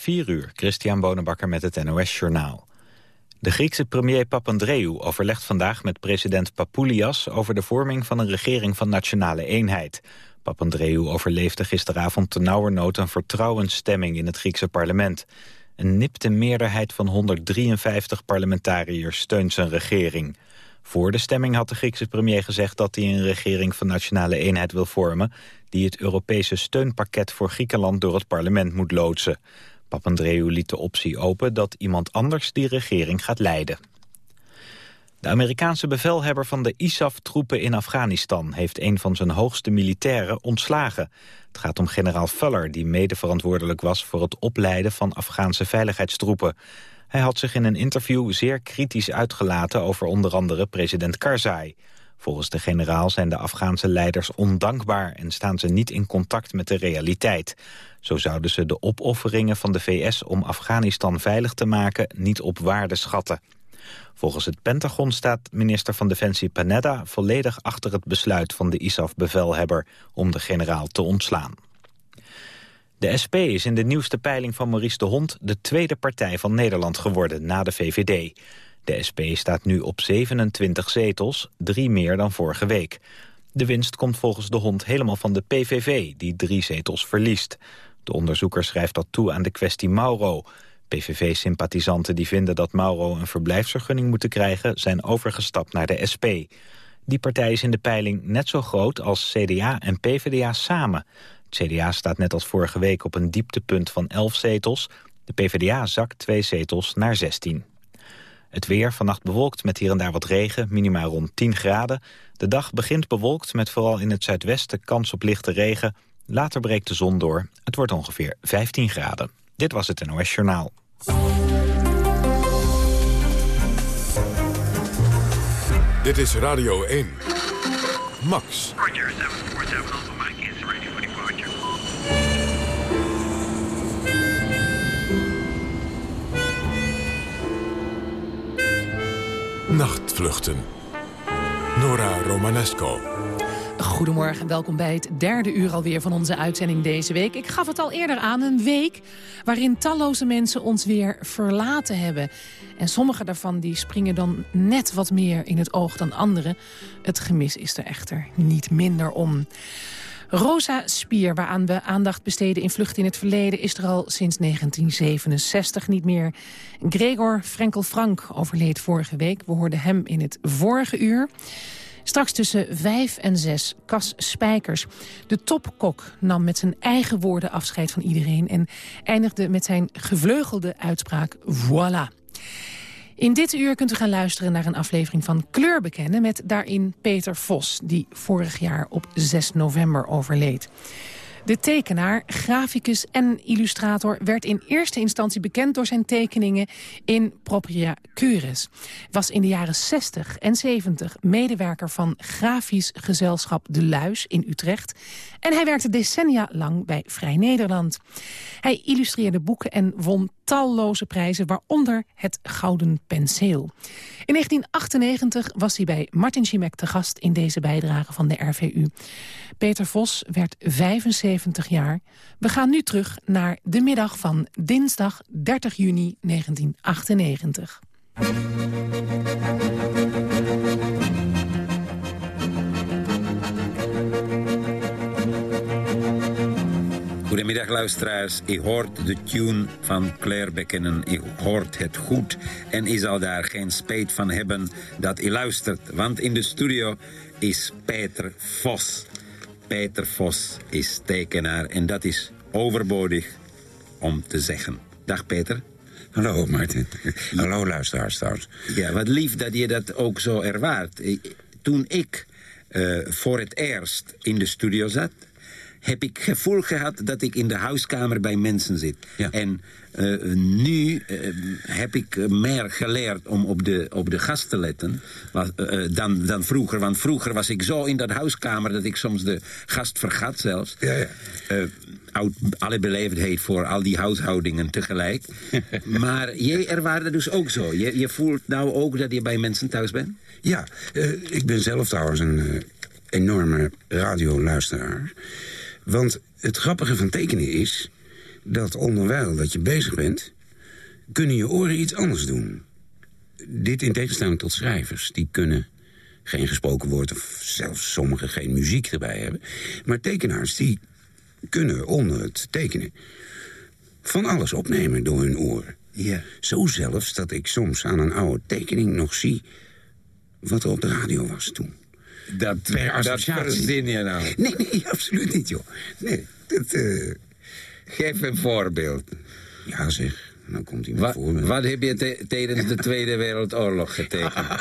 4 uur, Christian Bonenbakker met het NOS Journaal. De Griekse premier Papandreou overlegt vandaag met president Papoulias... over de vorming van een regering van nationale eenheid. Papandreou overleefde gisteravond nauwernood een vertrouwensstemming in het Griekse parlement. Een nipte meerderheid van 153 parlementariërs steunt zijn regering. Voor de stemming had de Griekse premier gezegd dat hij een regering van nationale eenheid wil vormen... die het Europese steunpakket voor Griekenland door het parlement moet loodsen. Papandreou liet de optie open dat iemand anders die regering gaat leiden. De Amerikaanse bevelhebber van de ISAF-troepen in Afghanistan... heeft een van zijn hoogste militairen ontslagen. Het gaat om generaal Fuller, die mede verantwoordelijk was... voor het opleiden van Afghaanse veiligheidstroepen. Hij had zich in een interview zeer kritisch uitgelaten... over onder andere president Karzai. Volgens de generaal zijn de Afghaanse leiders ondankbaar... en staan ze niet in contact met de realiteit. Zo zouden ze de opofferingen van de VS om Afghanistan veilig te maken... niet op waarde schatten. Volgens het Pentagon staat minister van Defensie Panetta volledig achter het besluit van de ISAF-bevelhebber om de generaal te ontslaan. De SP is in de nieuwste peiling van Maurice de Hond de tweede partij van Nederland geworden na de VVD. De SP staat nu op 27 zetels, drie meer dan vorige week. De winst komt volgens de Hond helemaal van de PVV, die drie zetels verliest. De onderzoeker schrijft dat toe aan de kwestie Mauro. PVV-sympathisanten die vinden dat Mauro een verblijfsvergunning moeten krijgen... zijn overgestapt naar de SP. Die partij is in de peiling net zo groot als CDA en PvdA samen. Het CDA staat net als vorige week op een dieptepunt van 11 zetels. De PvdA zakt twee zetels naar 16. Het weer, vannacht bewolkt met hier en daar wat regen, minimaal rond 10 graden. De dag begint bewolkt met vooral in het zuidwesten kans op lichte regen. Later breekt de zon door. Het wordt ongeveer 15 graden. Dit was het NOS Journaal. Dit is Radio 1. Max. Roger, 747 Alpha Mike is ready for departure. Nachtvluchten. Nora Romanesco. Goedemorgen en welkom bij het derde uur alweer van onze uitzending deze week. Ik gaf het al eerder aan, een week waarin talloze mensen ons weer verlaten hebben. En sommige daarvan die springen dan net wat meer in het oog dan anderen. Het gemis is er echter niet minder om. Rosa Spier, waaraan we aandacht besteden in Vlucht in het Verleden... is er al sinds 1967 niet meer. Gregor Frenkel Frank overleed vorige week. We hoorden hem in het vorige uur. Straks tussen vijf en zes, Cas Spijkers. De topkok nam met zijn eigen woorden afscheid van iedereen... en eindigde met zijn gevleugelde uitspraak voilà. In dit uur kunt u gaan luisteren naar een aflevering van Kleur bekennen... met daarin Peter Vos, die vorig jaar op 6 november overleed. De tekenaar, graficus en illustrator werd in eerste instantie bekend door zijn tekeningen in Propria Cures. Was in de jaren 60 en 70 medewerker van grafisch gezelschap De Luis in Utrecht. En hij werkte decennia lang bij Vrij Nederland. Hij illustreerde boeken en won talloze prijzen, waaronder het Gouden Penseel. In 1998 was hij bij Martin Schimek te gast in deze bijdrage van de RVU. Peter Vos werd 75 jaar. We gaan nu terug naar de middag van dinsdag 30 juni 1998. Goedemiddag luisteraars. Ik hoort de tune van Claire Beckenen. Ik hoort het goed en ik zal daar geen spijt van hebben dat u luistert. Want in de studio is Peter Vos. Peter Vos is tekenaar en dat is overbodig om te zeggen. Dag Peter. Hallo Martin. Hallo luisteraars trouwens. Ja, wat lief dat je dat ook zo ervaart. Toen ik uh, voor het eerst in de studio zat heb ik gevoel gehad dat ik in de huiskamer bij mensen zit. Ja. En uh, nu uh, heb ik meer geleerd om op de, op de gast te letten uh, dan, dan vroeger. Want vroeger was ik zo in dat huiskamer dat ik soms de gast vergat zelfs. Ja, ja. Uit alle beleefdheid voor al die huishoudingen tegelijk. maar jij ervaarde dus ook zo. Je, je voelt nou ook dat je bij mensen thuis bent? Ja, ik ben zelf trouwens een enorme radioluisteraar. Want het grappige van tekenen is dat onderwijl dat je bezig bent... kunnen je oren iets anders doen. Dit in tegenstelling tot schrijvers. Die kunnen geen gesproken woord of zelfs sommigen geen muziek erbij hebben. Maar tekenaars die kunnen onder het tekenen van alles opnemen door hun oren. Ja. Zo zelfs dat ik soms aan een oude tekening nog zie... wat er op de radio was toen. Dat, Per dat associatie. verzin je nou. Nee, nee, absoluut niet, joh. Nee, dat... eh, Geef een voorbeeld. ja, zeg, dan komt hij met Wa- voorbeeld. wat heb je te- tijdens de Tweede Wereldoorlog getekend?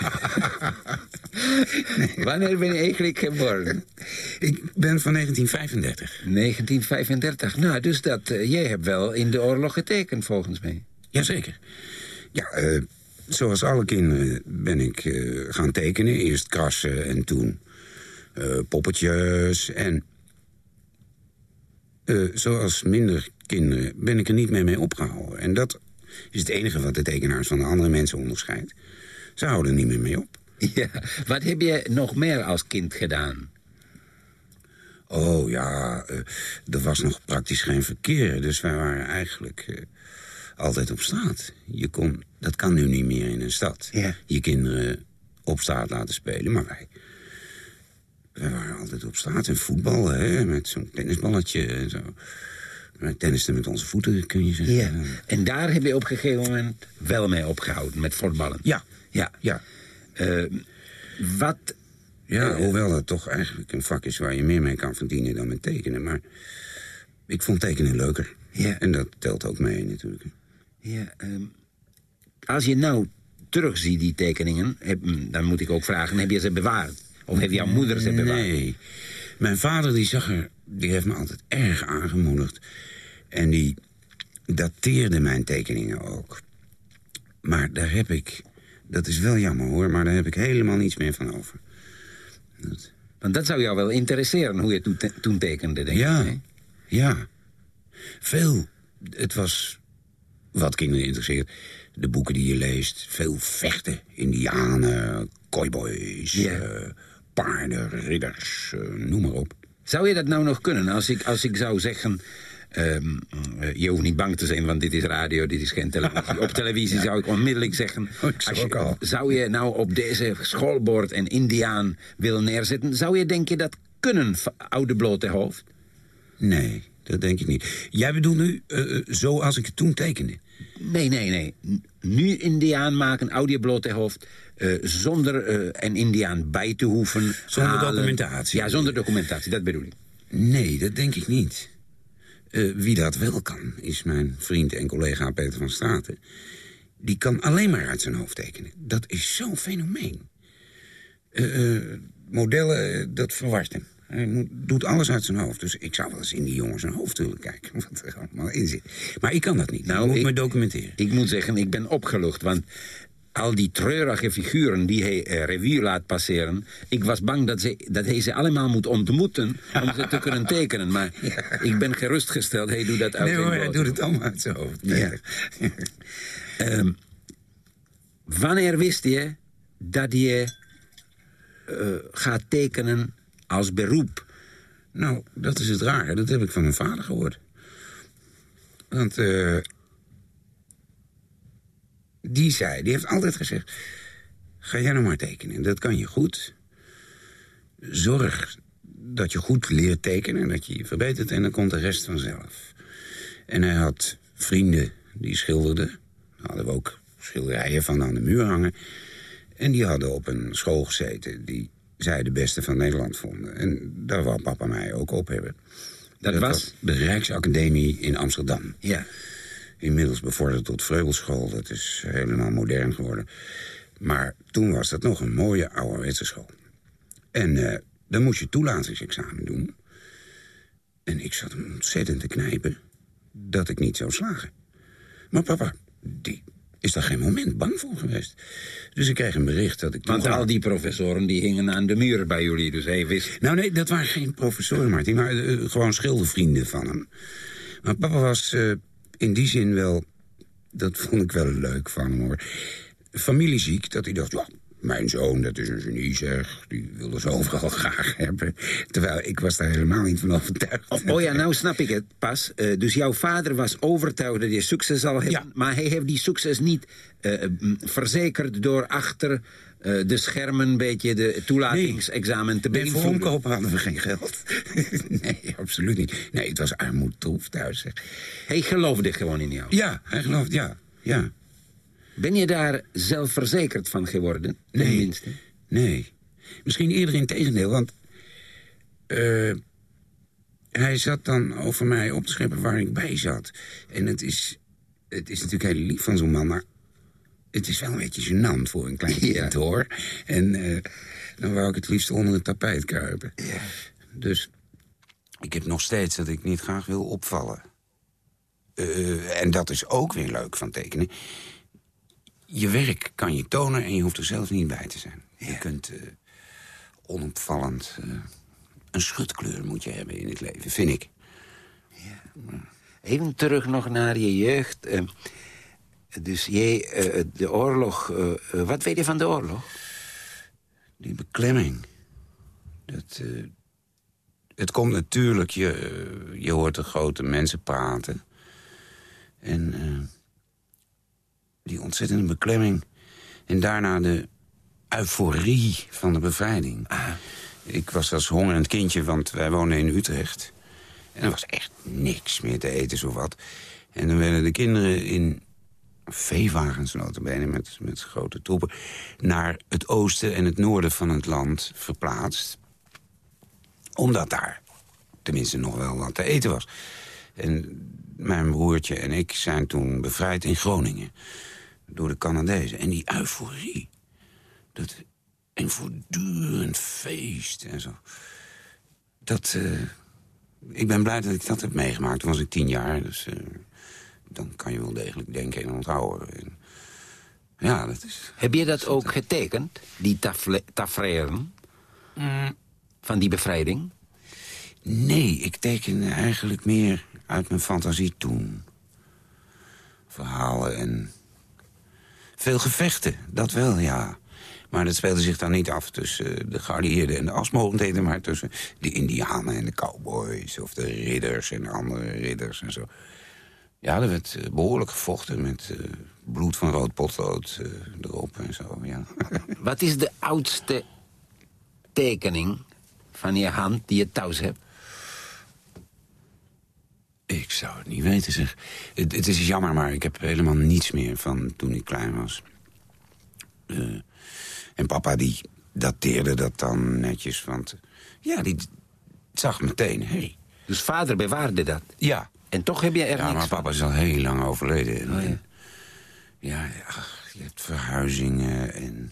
Wanneer ben je eigenlijk geboren? Ik ben van 1935. 1935. Nou, dus dat, eh, jij hebt wel in de oorlog getekend, volgens mij. Jazeker. Ja, eh, zoals alle kinderen ben ik eh, gaan tekenen. Eerst krassen en toen eh, poppetjes. En eh, zoals minder kinderen ben ik er niet meer mee opgehouden. En dat is het enige wat de tekenaars van de andere mensen onderscheidt. Ze houden er niet meer mee op. Ja. Wat heb je nog meer als kind gedaan? Oh ja, er was nog praktisch geen verkeer. Dus wij waren eigenlijk altijd op straat. Je kon, dat kan nu niet meer in een stad. Ja. Je kinderen op straat laten spelen. Maar wij, waren altijd op straat en voetballen. Hè, met zo'n tennisballetje en zo. Maar tennisten met onze voeten, kun je zeggen. Ja. En daar heb je op een gegeven moment wel mee opgehouden, met voetballen. Ja, Ja. ja. Eh, wat... Ja, Eh, hoewel het toch eigenlijk een vak is waar je meer mee kan verdienen dan met tekenen. Maar ik vond tekenen leuker. Ja. En dat telt ook mee natuurlijk. Ja, ehm, als je nou terugziet, die tekeningen... Heb, dan moet ik ook vragen, heb je ze bewaard? Of heeft jouw moeder ze bewaard? Nee. Mijn vader die zag er, die heeft me altijd erg aangemoedigd. En die dateerde mijn tekeningen ook. Maar daar heb ik, dat is wel jammer hoor, maar daar heb ik helemaal niets meer van over. Dat- Want dat zou jou wel interesseren, hoe je toen, te- toen tekende, denk ja, ik. hè? ja. Veel. Het was wat kinderen interesseert. De boeken die je leest. Veel vechten. Indianen, cowboys, eh, paarden, ridders, eh, noem maar op. Zou je dat nou nog kunnen? Als ik, als ik zou zeggen... ehm, eh, je hoeft niet bang te zijn, want dit is radio, dit is geen televisie. Op televisie zou ik onmiddellijk zeggen... Oh, ik zou als je- ook al. Zou je nou op deze schoolbord een indiaan willen neerzetten... zou je denk je dat kunnen, oude blote hoofd? Nee, dat denk ik niet. Jij bedoelt nu eh, eh, zoals ik het toen tekende? Nee, nee, nee. Nu indiaan maken, oude blote hoofd... eh, zonder eh, een indiaan bij te hoeven Zonder halen. documentatie. Ja, zonder documentatie, dat bedoel ik. Nee, dat denk ik niet. Eh, wie dat wel kan, is mijn vriend en collega Peter van Straten. Die kan alleen maar uit zijn hoofd tekenen. Dat is zo'n fenomeen. Modellen, dat verwart hem. Hij moet, doet alles uit zijn hoofd. Dus ik zou wel eens in die jongen zijn hoofd willen kijken. Wat er allemaal in zit. Maar ik kan dat niet. Nou, ik moet ik- me documenteren. Ik moet zeggen, ik ben opgelucht, want al die treurige figuren die hij eh, revue laat passeren... ik was bang dat, ze, dat hij ze allemaal moet ontmoeten om ze te kunnen tekenen. Maar ik ben gerustgesteld, hij doet dat uit Nee zijn hoor, hij doet het allemaal uit zijn hoofd. Ja. Ehm, wanneer wist je dat je eh, gaat tekenen als beroep? Nou, dat is het rare. Dat heb ik van mijn vader gehoord. Want eh, die zei, die heeft altijd gezegd... ga jij nou maar tekenen, dat kan je goed. Zorg dat je goed leert tekenen, dat je je verbetert... en dan komt de rest vanzelf. En hij had vrienden die schilderden. Daar hadden we ook schilderijen van aan de muur hangen. En die hadden op een school gezeten die zij de beste van Nederland vonden. En daar wou papa mij ook op hebben. Dat was? de Rijksacademie in Amsterdam. Ja. Inmiddels bevorderd tot Vreugelschool. Dat is helemaal modern geworden. Maar toen was dat nog een mooie ouderwetse school. En eh, dan moest je toelatingsexamen doen. En ik zat hem ontzettend te knijpen dat ik niet zou slagen. Maar papa, die is daar geen moment bang voor geweest. Dus ik kreeg een bericht dat ik... Want al die professoren die hingen aan de muur bij jullie, dus hij wist... nou nee, dat waren geen professoren, Martin. Maar eh, gewoon schildervrienden van hem. Maar papa was eh, in die zin wel... Dat vond ik wel leuk van hem, hoor. Familieziek, dat hij dacht... Ja, mijn zoon, dat is een genie, zeg. Die wilde ze overal graag hebben. Terwijl ik was daar helemaal niet van overtuigd. Oh, oh ja, nou snap ik het pas. Eh, dus jouw vader was overtuigd dat je succes zal hebben. Ja. Maar hij heeft die succes niet eh, m, verzekerd door achter eh, de schermen een beetje de toelatingsexamen te Nee, voor beïnvloeden. omkopen hadden we geen geld. nee, absoluut niet. Nee, het was armoedtroef thuis, zeg. Hij geloofde gewoon in jou. Ja, hij gelooft, ja. Ja. Ben je daar zelfverzekerd van geworden? Nee. Tenminste. Nee. Misschien eerder in tegendeel, want... eh, hij zat dan over mij op te scheppen waar ik bij zat. En het is, het is natuurlijk heel lief van zo'n man, maar... het is wel een beetje gênant voor een klein kind, hoor. En eh, dan wou ik het liefst onder het tapijt kruipen. Dus ik heb nog steeds dat ik niet graag wil opvallen. Eh, en dat is ook weer leuk van tekenen. Je werk kan je tonen en je hoeft er zelf niet bij te zijn. Je kunt eh, onopvallend... eh, een schutkleur moet je hebben in het leven, vind ik. Even terug nog naar je jeugd. eh, dus jij, de oorlog... wat weet je van de oorlog? Die beklemming. Dat, het komt natuurlijk, je, je hoort de grote mensen praten. En die ontzettende beklemming. En daarna de euforie van de bevrijding. Ik was als hongerend kindje, want wij woonden in Utrecht. En er was echt niks meer te eten, zo wat. En dan werden de kinderen in veewagens notabene met, met grote troepen... naar het oosten en het noorden van het land verplaatst. Omdat daar tenminste nog wel wat te eten was. En mijn broertje en ik zijn toen bevrijd in Groningen. Door de Canadezen. En die euforie. Dat een voortdurend feest en zo. Dat... eh, ik ben blij dat ik dat heb meegemaakt. Toen was ik tien jaar, dus... eh, dan kan je wel degelijk denken en onthouden. En ja, dat is... Heb je dat ook getekend, die tafereelen van die bevrijding? Nee, ik teken eigenlijk meer uit mijn fantasie toen. Verhalen en... Veel gevechten, dat wel, ja. Maar dat speelde zich dan niet af tussen eh, de geallieerden en de asmogendheden... maar tussen de indianen en de cowboys... of de ridders en andere ridders en zo. Ja, er werd eh, behoorlijk gevochten met eh, bloed van rood potlood erop en zo, ja. Wat is de oudste tekening van je hand die je thuis hebt? Ik zou het niet weten, zeg. Het, het is jammer, maar ik heb helemaal niets meer van toen ik klein was. Eh, en papa, die dateerde dat dan netjes, want... Ja, die zag meteen, hé. Hey. Dus vader bewaarde dat. Ja, En toch heb je er ja niks maar van. papa is al heel lang overleden. En, Oh, ja. en- ja, ach, je hebt verhuizingen en...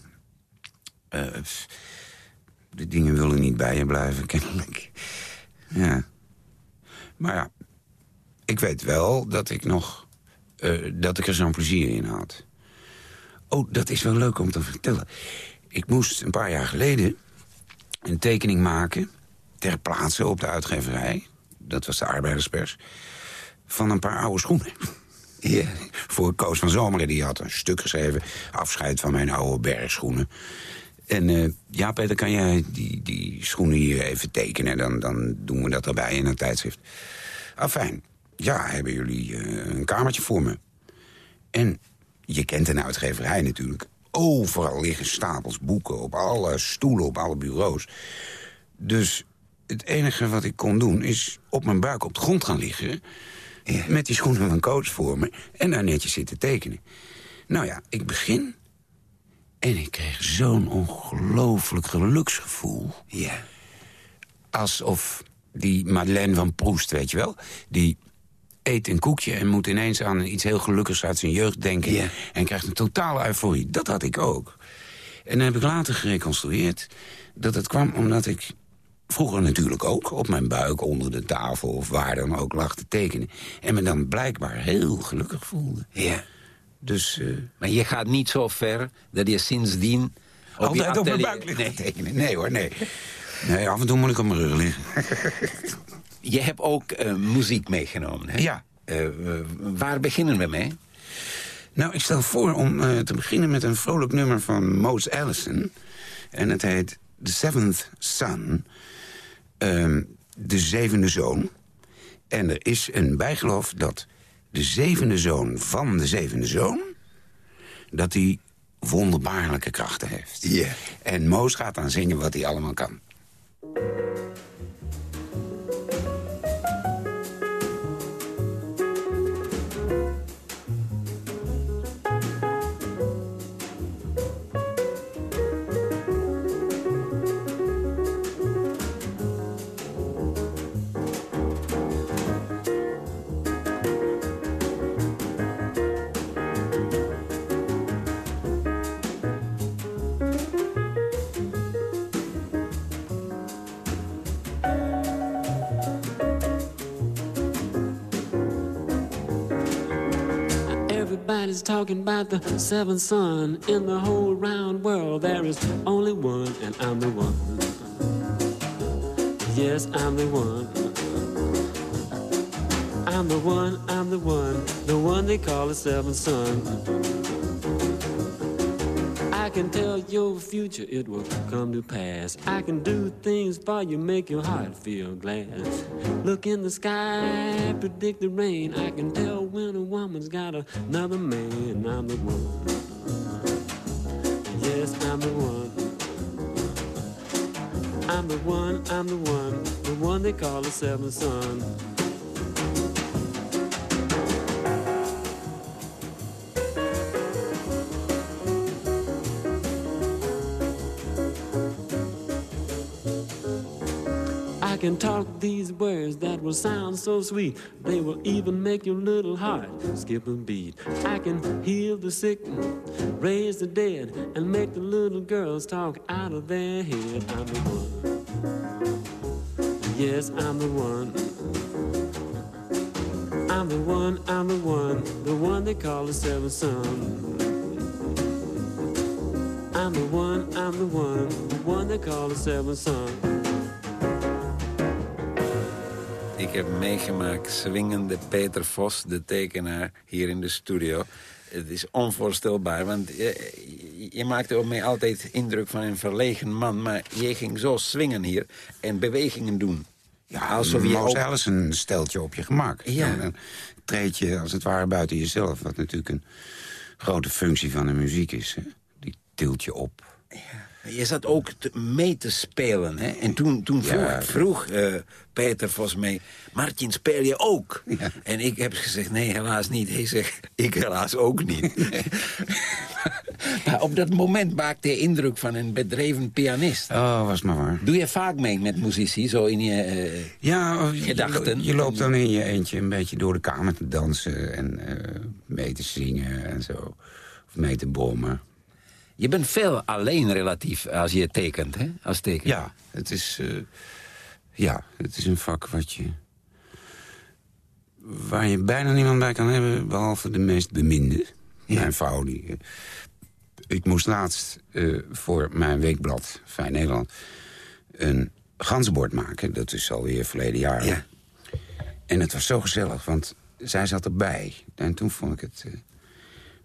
eh, de dingen willen niet bij je blijven, kennelijk. Ja. Maar ja, ik weet wel dat ik nog... eh, dat ik er zo'n plezier in had. Oh, dat is wel leuk om te vertellen. Ik moest een paar jaar geleden een tekening maken... ter plaatse op de uitgeverij. Dat was de arbeiderspers. Van een paar oude schoenen. Voor Koos van Zomeren. Die had een stuk geschreven. Afscheid van mijn oude bergschoenen. En eh, ja, Peter, kan jij die, die schoenen hier even tekenen? Dan, dan doen we dat erbij in een tijdschrift. Afijn. Ja, hebben jullie eh, een kamertje voor me? En je kent een uitgeverij natuurlijk. Overal liggen stapels boeken, op alle stoelen, op alle bureaus. Dus het enige wat ik kon doen is op mijn buik op de grond gaan liggen... met die schoenen van coach voor me en daar netjes zitten tekenen. Nou ja, ik begin en ik kreeg zo'n ongelooflijk geluksgevoel. Ja. Alsof die Madeleine van Proest, weet je wel... die eet een koekje en moet ineens aan iets heel gelukkigs uit zijn jeugd denken... En krijgt een totale euforie. Dat had ik ook. En dan heb ik later gereconstrueerd dat het kwam omdat ik... vroeger natuurlijk ook op mijn buik onder de tafel of waar dan ook lag te tekenen... en me dan blijkbaar heel gelukkig voelde. ja. Dus... eh, Maar je gaat niet zo ver dat je sindsdien... Op je altijd op mijn buik liggen Nee. te tekenen. Nee hoor, nee. Nee, af en toe moet ik op mijn rug liggen. Je hebt ook eh, muziek meegenomen, hè? Ja. Eh, eh, waar beginnen we mee? Nou, ik stel voor om te beginnen met een vrolijk nummer van Mose Allison. En het heet The Seventh Son. Ehm, de zevende zoon. En er is een bijgeloof dat de zevende zoon van de zevende zoon... dat hij wonderbaarlijke krachten heeft. Ja. En Moos gaat dan zingen wat hij allemaal kan. Talking about the seventh son. In the whole round world, there is only one, and I'm the one. Yes, I'm the one. I'm the one, I'm the one, the one they call the seventh son. Can tell your future, it will come to pass. I can do things for you, make your heart feel glad. Look in the sky, predict the rain. I can tell when a woman's got another man. I'm the one. Yes, I'm the one. I'm the one, I'm the one, the one they call the seventh son. Can talk these words that will sound so sweet. They will even make your little heart skip a beat. I can heal the sick, raise the dead, and make the little girls talk out of their head. I'm the one. Yes, I'm the one. I'm the one, I'm the one, the one they call the seventh son. I'm the one, I'm the one, the one they call the seventh son. Ik heb meegemaakt swingende Peter Vos, de tekenaar, hier in de studio. Het is onvoorstelbaar, want je, je maakte op mij altijd indruk van een verlegen man... maar je ging zo swingen hier en bewegingen doen. Ja, Alsof je Moos ook- Allison stelt je op je gemak. Ja. Dan treed je als het ware buiten jezelf. Wat natuurlijk een grote functie van de muziek is. Hè? Die tilt je op. Je zat ook te- mee te spelen. Hè? En toen, toen vroeg, vroeg eh, Peter volgens mij... Martin, speel je ook? En ik heb gezegd, nee, helaas niet. Hij zegt, ik helaas ook niet. maar op dat moment maakte hij indruk van een bedreven pianist. Oh, was maar waar. Doe je vaak mee met muzici, zo in je... eh, Ja, je, Gedachten. je loopt dan in je eentje een beetje door de kamer te dansen... en eh, mee te zingen en zo. Of mee te bommen. Je bent veel alleen relatief als je tekent, hè? Als tekenaar. Ja, het is, eh, ja, het is een vak wat je... waar je bijna niemand bij kan hebben... behalve de meest beminde. Mijn vrouw. Die, eh, ik moest laatst eh, voor mijn weekblad Fijn Nederland... een ganzenbord maken. Dat is alweer verleden jaar. Ja. En het was zo gezellig, want zij zat erbij. En toen vond ik het...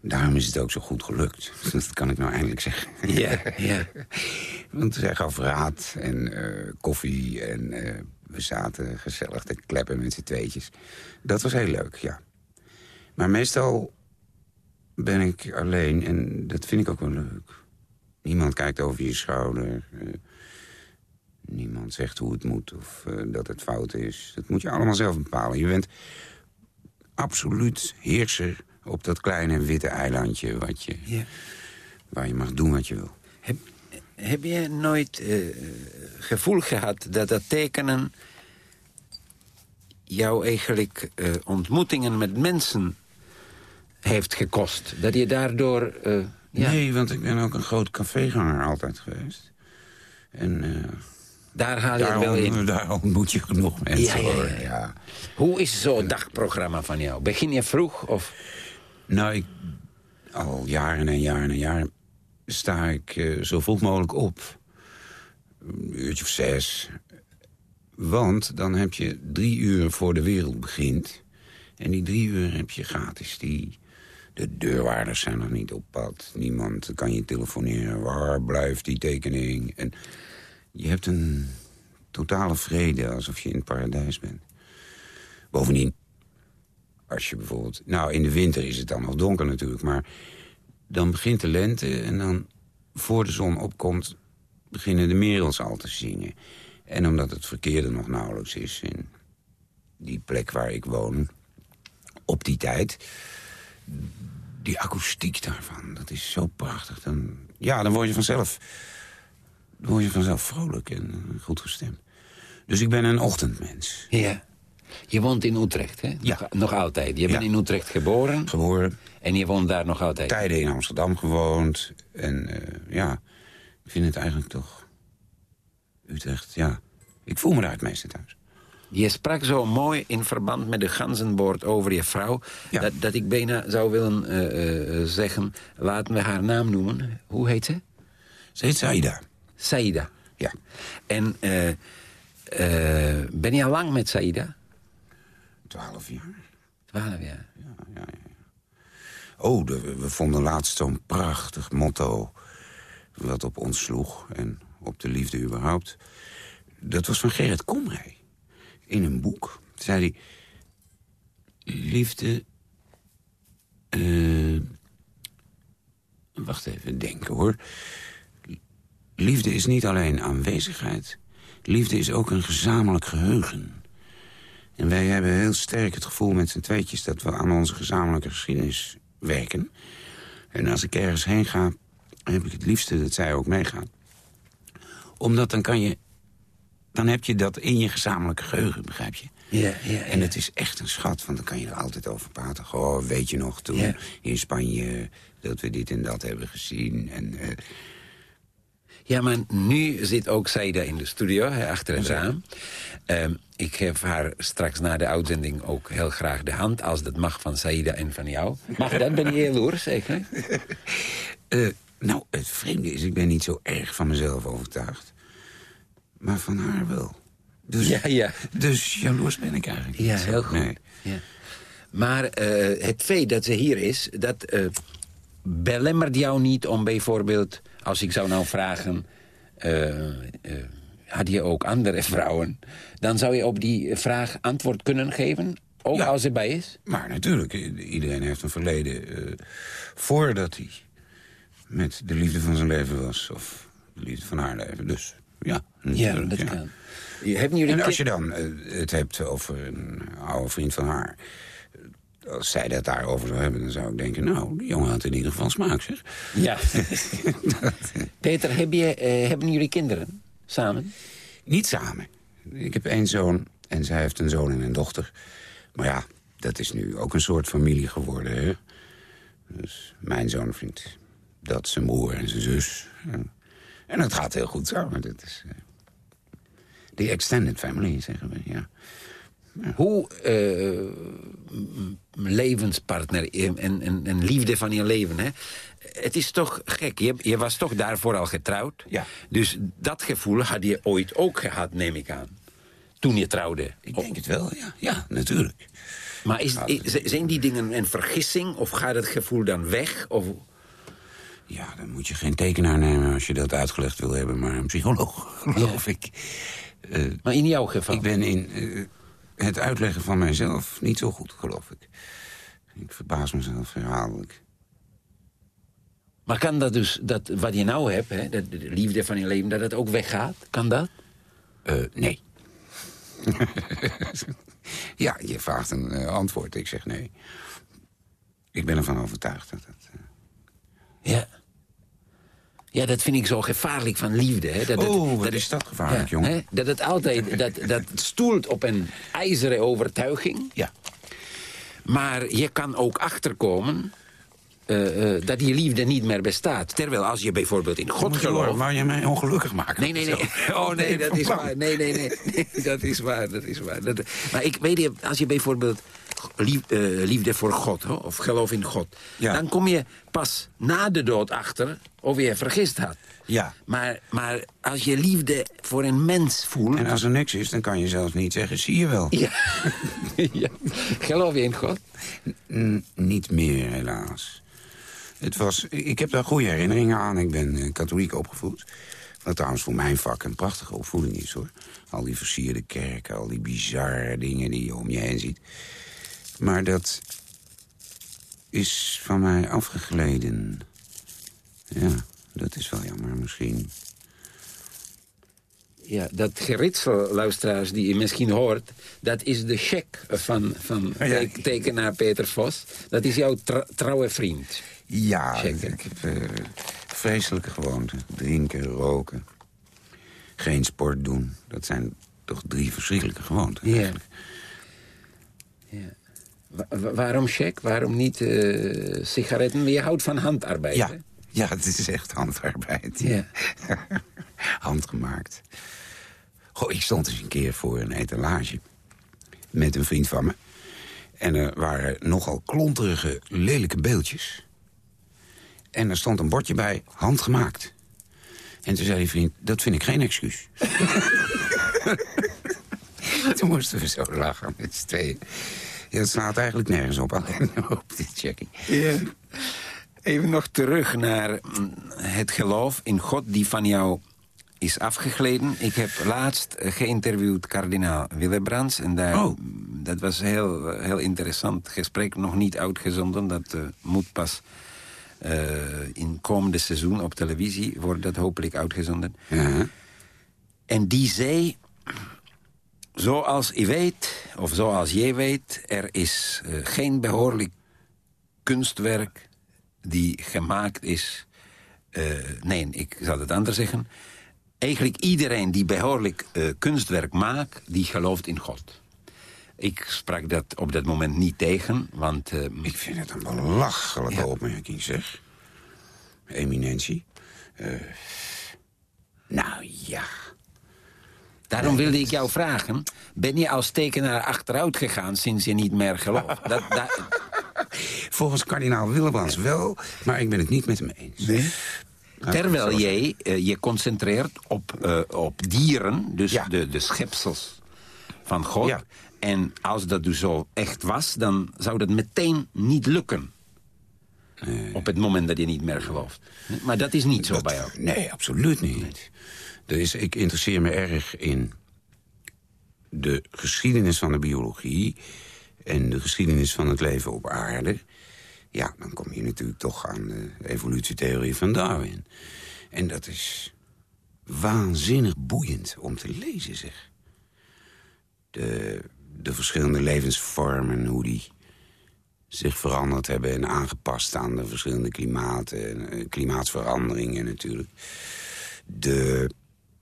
daarom is het ook zo goed gelukt. Dat kan ik nou eindelijk zeggen. Ja, ja. Want zij gaf raad en eh, koffie en eh, we zaten gezellig te kleppen met z'n tweetjes. Dat was heel leuk, ja. Maar meestal ben ik alleen en dat vind ik ook wel leuk. Niemand kijkt over je schouder. eh, niemand zegt hoe het moet of dat het fout is. Dat moet je allemaal zelf bepalen. Je bent absoluut heerser op dat kleine witte eilandje... Wat je, Ja. waar je mag doen wat je wil. Heb, heb je nooit eh, gevoel gehad dat dat tekenen... jou eigenlijk eh, ontmoetingen met mensen heeft gekost? Dat je daardoor... eh, ja, Nee, want ik ben ook een groot caféganger altijd geweest. En daar haal je daar, wel in. daar ontmoet je genoeg mensen. Ja, ja, ja, hoor. ja. ja. Hoe is zo'n dagprogramma van jou? Begin je vroeg of... Nou, al jaren en jaren en jaren sta ik eh, zo vroeg mogelijk op. Een uurtje of zes. Want dan heb je drie uur voor de wereld begint. En die drie uur heb je gratis. Die De deurwaarders zijn nog niet op pad. Niemand kan je telefoneren. Waar blijft die tekening? En je hebt een totale vrede, alsof je in het paradijs bent. Bovendien, als je bijvoorbeeld... Nou, in de winter is het dan nog donker natuurlijk, maar... dan begint de lente en dan, voor de zon opkomt... beginnen de merels al te zingen. En omdat het verkeer er nog nauwelijks is... in die plek waar ik woon, op die tijd... die akoestiek daarvan, dat is zo prachtig. Dan, ja, dan word je vanzelf... dan word je vanzelf vrolijk en goed gestemd. Dus ik ben een ochtendmens. Ja. Je woont in Utrecht, hè? Ja. Nog, nog altijd. Je bent Ja. in Utrecht geboren Geboren, en je woont daar nog altijd. tijden in Amsterdam gewoond. En eh, ja, ik vind het eigenlijk toch... Utrecht, ja. Ik voel me daar het meeste thuis. Je sprak zo mooi in verband met de ganzenboord over je vrouw... Ja. Dat, dat ik bijna zou willen eh, eh, zeggen... laten we haar naam noemen. Hoe heet ze? Ze heet Saida. Saida. Ja. En ben je al lang met Saida? Twaalf jaar. Twaalf jaar. Oh, de- we vonden laatst zo'n prachtig motto... wat op ons sloeg en op de liefde überhaupt. Dat was van Gerrit Komrij. In een boek zei hij... Liefde... eh, wacht even, denken hoor. Liefde is niet alleen aanwezigheid. Liefde is ook een gezamenlijk geheugen. En wij hebben heel sterk het gevoel met z'n tweetjes... dat we aan onze gezamenlijke geschiedenis werken. En als ik ergens heen ga, heb ik het liefste dat zij ook meegaan. Omdat dan kan je... Dan heb je dat in je gezamenlijke geheugen, begrijp je? Ja, ja, En het is echt een schat, want dan kan je er altijd over praten. Goh, weet je nog, toen Ja. in Spanje... dat we dit en dat hebben gezien. En, eh, Ja, maar nu zit ook Saida in de studio, hè, achter raam. Ehm, ik geef haar straks na de uitzending ook heel graag de hand... als dat mag van Saida en van jou. Mag dat? Ben je jaloers, zeker? eh, nou, het vreemde is, ik ben niet zo erg van mezelf overtuigd. Maar van haar wel. Dus, Ja, ja. dus jaloers ben ik eigenlijk Ja, heel goed. Nee. Ja. Maar eh, het feit dat ze hier is, dat eh, belemmert jou niet om bijvoorbeeld... als ik zou nou vragen, eh, had je ook andere vrouwen... dan zou je op die vraag antwoord kunnen geven, ook Ja. als ze bij is? Maar natuurlijk, iedereen heeft een verleden eh, voordat hij met de liefde van zijn leven was. Of de liefde van haar leven. Dus ja, Ja, natuurlijk, dat ja. kan. Hebben jullie En als je dan eh, het hebt over een oude vriend van haar... eh, als zij dat daarover zou hebben, dan zou ik denken... nou, die jongen had in ieder geval smaak, zeg. Ja. Peter, heb je, hebben jullie kinderen samen? Niet samen. Ik heb één zoon en zij heeft een zoon en een dochter. Maar ja, dat is nu ook een soort familie geworden, hè. Dus mijn zoon vindt dat zijn broer en zijn zus. Ja. En het gaat heel goed samen. Dat is... eh, de extended family, zeggen we, ja. Hoe eh, levenspartner en, en, en liefde van je leven, hè? Het is toch gek, je, je was toch daarvoor al getrouwd? Ja. Dus dat gevoel had je ooit ook gehad, neem ik aan. Toen je trouwde. Ik denk het wel, ja. Ja, natuurlijk. Maar is, zijn die dingen een vergissing? Of gaat het gevoel dan weg? Of, Ja, dan moet je geen tekenaar nemen als je dat uitgelegd wil hebben... maar een psycholoog, geloof ik. Eh, maar in jouw geval? Ik ben in eh, het uitleggen van mijzelf niet zo goed, geloof ik. Ik verbaas mezelf herhaaldelijk. Maar kan dat dus, dat, wat je nou hebt, hè, dat, de liefde van je leven, dat het ook weggaat? Kan dat? Eh, nee. ja, je vraagt een eh, antwoord. Ik zeg nee. Ik ben ervan overtuigd dat het... eh, Ja. Ja, dat vind ik zo gevaarlijk van liefde. Hè? Dat het- Oh, wat dat is dat gevaarlijk, ja, jongen. hè? Dat het altijd dat, dat stoelt op een ijzeren overtuiging. Ja. Maar je kan ook achterkomen eh, eh, dat die liefde niet meer bestaat. Terwijl als je bijvoorbeeld in God gelooft... Wou je mij ongelukkig maken? Nee, nee, nee. Oh, nee, dat is waar. Nee, nee, nee. nee dat is waar, dat is waar. Dat, maar ik weet je, als je bijvoorbeeld lief- eh, liefde voor God, hoor, of geloof in God... Ja. dan kom je pas na de dood achter of je vergist had. Ja. Maar, maar als je liefde voor een mens voelt... En als er niks is, dan kan je zelfs niet zeggen, zie je wel. Ja. ja. Geloof je in God? N- niet meer, helaas. Het was, ik heb daar goede herinneringen aan. Ik ben eh, katholiek opgevoed. Wat trouwens voor mijn vak een prachtige opvoeding is, hoor. Al die versierde kerken, al die bizarre dingen die je om je heen ziet. Maar dat is van mij afgegleden. Ja, dat is wel jammer misschien. Ja, dat geritsel, luisteraars, die je misschien hoort... dat is de check van, van Oh tekenaar Peter Vos. Dat is jouw trouwe vriend. Ja, Zeker. ik heb eh, vreselijke gewoonten. Drinken, roken. Geen sport doen. Dat zijn toch drie verschrikkelijke gewoonten. Ja. eigenlijk. Ja. Wa- wa- waarom check? Waarom niet eh, sigaretten? Je houdt van handarbeid, Ja, hè? ja, het is echt handarbeid. Ja. Handgemaakt. Goh, ik stond eens een keer voor een etalage. Met een vriend van me. En er waren nogal klonterige, lelijke beeldjes. En er stond een bordje bij, handgemaakt. En toen zei die vriend, dat vind ik geen excuus. toen moesten we zo lachen met z'n tweeën. Ja, het slaat eigenlijk nergens op, alleen op dit checkie. Ja. Even nog terug naar mm, het geloof in God die van jou is afgegleden. Ik heb laatst geïnterviewd kardinaal Willebrands. En daar, Oh. dat was een heel, heel interessant gesprek. Nog niet uitgezonden. Dat eh, moet pas in komende seizoen op televisie wordt dat hopelijk uitgezonden. En die zei, zoals u weet, of zoals jij weet... er is eh, geen behoorlijk kunstwerk die gemaakt is... eh, nee, ik zal het anders zeggen. Eigenlijk iedereen die behoorlijk eh, kunstwerk maakt... die gelooft in God. Ik sprak dat op dat moment niet tegen, want... eh, Ik vind het een belachelijke Ja. opmerking, zeg. Eminentie. Eh, nou ja. daarom wilde ik jou vragen... ben je als tekenaar achteruit gegaan sinds je niet meer gelooft? Dat, dat, Volgens kardinaal Willebrands wel, maar ik ben het niet met hem eens. Terwijl Zo- jij eh, je concentreert op, op dieren, dus Ja. de, de schepsels van God. Ja. En als dat dus zo echt was, dan zou dat meteen niet lukken. Op het moment dat je niet meer gelooft. Maar dat is niet zo Dat- bij jou. Nee, absoluut niet. Er is, ik interesseer me erg in de geschiedenis van de biologie... en de geschiedenis van het leven op aarde. Ja, dan kom je natuurlijk toch aan de evolutietheorie van Darwin. En dat is waanzinnig boeiend om te lezen, zeg. De, de verschillende levensvormen, hoe die zich veranderd hebben en aangepast aan de verschillende klimaten, en, eh, klimaatsveranderingen natuurlijk. De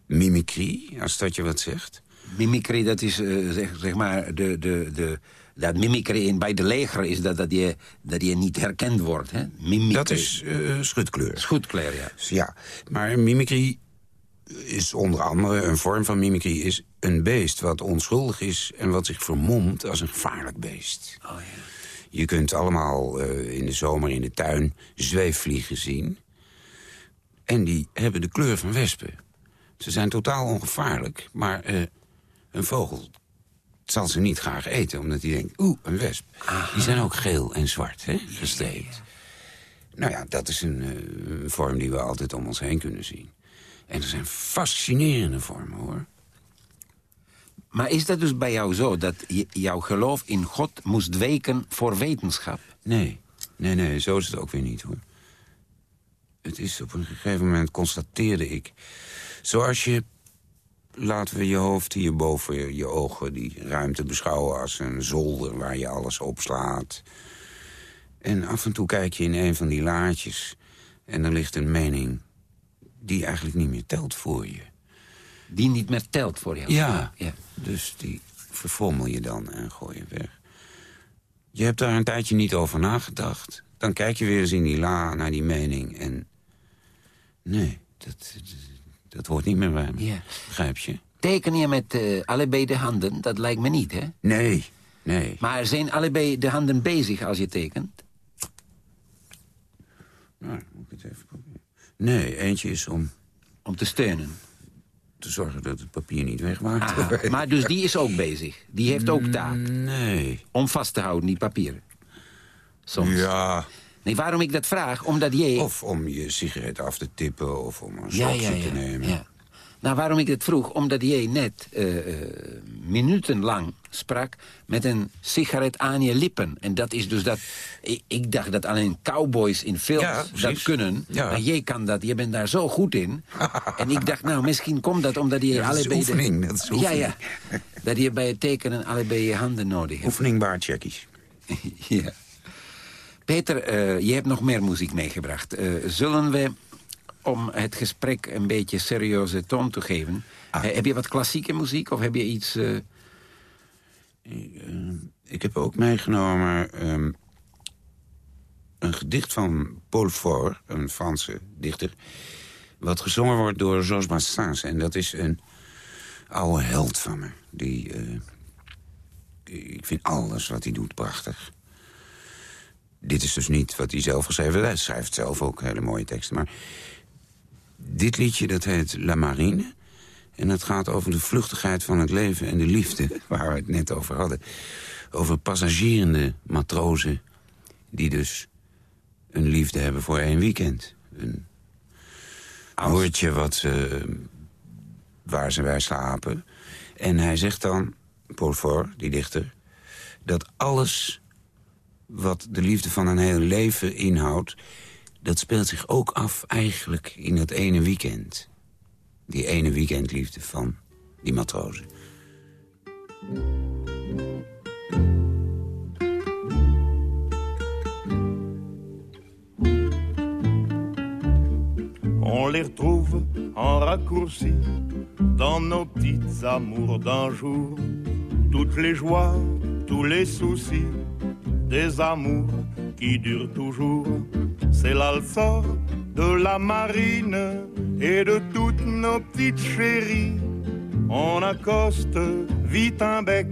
mimicry, als dat je wat zegt. Mimicry, dat is eh, zeg, zeg maar... De, de, de, dat mimicry in, bij de leger is dat, dat, je, dat je niet herkend wordt. Hè? Mimicry. Dat is schutkleur. Schutkleur, ja. Ja, maar mimicry is onder andere een vorm van mimicry... is een beest wat onschuldig is en wat zich vermomt als een gevaarlijk beest. Oh, ja. Je kunt allemaal eh, in de zomer in de tuin zweefvliegen zien. En die hebben de kleur van wespen. Ze zijn totaal ongevaarlijk, maar eh, een vogel zal ze niet graag eten... omdat hij denkt, oeh, een wesp. Die zijn ook geel en zwart, hè, gestreept. Nou ja, dat is een, eh, een vorm die we altijd om ons heen kunnen zien. En er zijn fascinerende vormen, hoor. Maar is dat dus bij jou zo, dat je, jouw geloof in God moest weken voor wetenschap? Nee, nee, nee, zo is het ook weer niet, hoor. Het is op een gegeven moment, constateerde ik... zoals je, laten we je hoofd hier boven je, je ogen... die ruimte beschouwen als een zolder waar je alles opslaat. En af en toe kijk je in een van die laadjes... en er ligt een mening die eigenlijk niet meer telt voor je. Die niet meer telt voor jou? Ja, ja. dus die verfrommel je dan en gooi je weg. Je hebt daar een tijdje niet over nagedacht. Dan kijk je weer eens in die la naar die mening en... Nee, dat, dat hoort niet meer bij me. Ja. Begrijp je? Teken je met eh, allebei de handen? Dat lijkt me niet, hè? Nee, Nee. Maar zijn allebei de handen bezig als je tekent? Nou, moet ik het even proberen. Nee, eentje is om Om te steunen. te zorgen dat het papier niet wegwaait. Aha, maar dus die is ook bezig. Die heeft ook taak. Nee. Om vast te houden, die papieren. Soms. Ja. Nee, waarom ik dat vraag? Omdat jij... Of om je sigaret af te tippen of om een ja, slokje ja, te ja, nemen. ja. Nou, waarom ik dit vroeg? Omdat jij net eh, eh, minutenlang sprak met een sigaret aan je lippen. En dat is dus dat... Ik, ik dacht dat alleen cowboys in films Ja, dat kunnen. Ja. Maar jij kan dat, je bent daar zo goed in. en ik dacht, nou, misschien komt dat omdat je Ja, dat is allebei... de- oefening, dat is Ja, oefening. ja. Dat je bij het tekenen allebei je handen nodig hebt. Oefening baardcheckies. Ja. Peter, eh, je hebt nog meer muziek meegebracht. Eh, zullen we, om het gesprek een beetje serieuze toon te geven... Ah. eh, heb je wat klassieke muziek of heb je iets... eh, Ik heb ook meegenomen ehm, een gedicht van Paul Faure, een Franse dichter... wat gezongen wordt door Georges Brassens. En dat is een oude held van me. Die, eh, ik vind alles wat hij doet prachtig. Dit is dus niet wat hij zelf geschreven heeft. Hij schrijft zelf ook hele mooie teksten. Maar dit liedje, dat heet La Marine... En het gaat over de vluchtigheid van het leven en de liefde... waar we het net over hadden. Over passagierende matrozen... die dus een liefde hebben voor één weekend. Een hoortje wat ze, waar ze bij slapen. En hij zegt dan, Paul Faure, die dichter... dat alles wat de liefde van een heel leven inhoudt... dat speelt zich ook af eigenlijk in dat ene weekend die ene weekendliefde van die matrozen. On les retrouve en raccourci dans nos petites amours d'un jour. Toutes les joies, tous les soucis, des amours qui durent toujours. C'est là le sort de la marine et de toutes nos petites chéries. On accoste vite un bec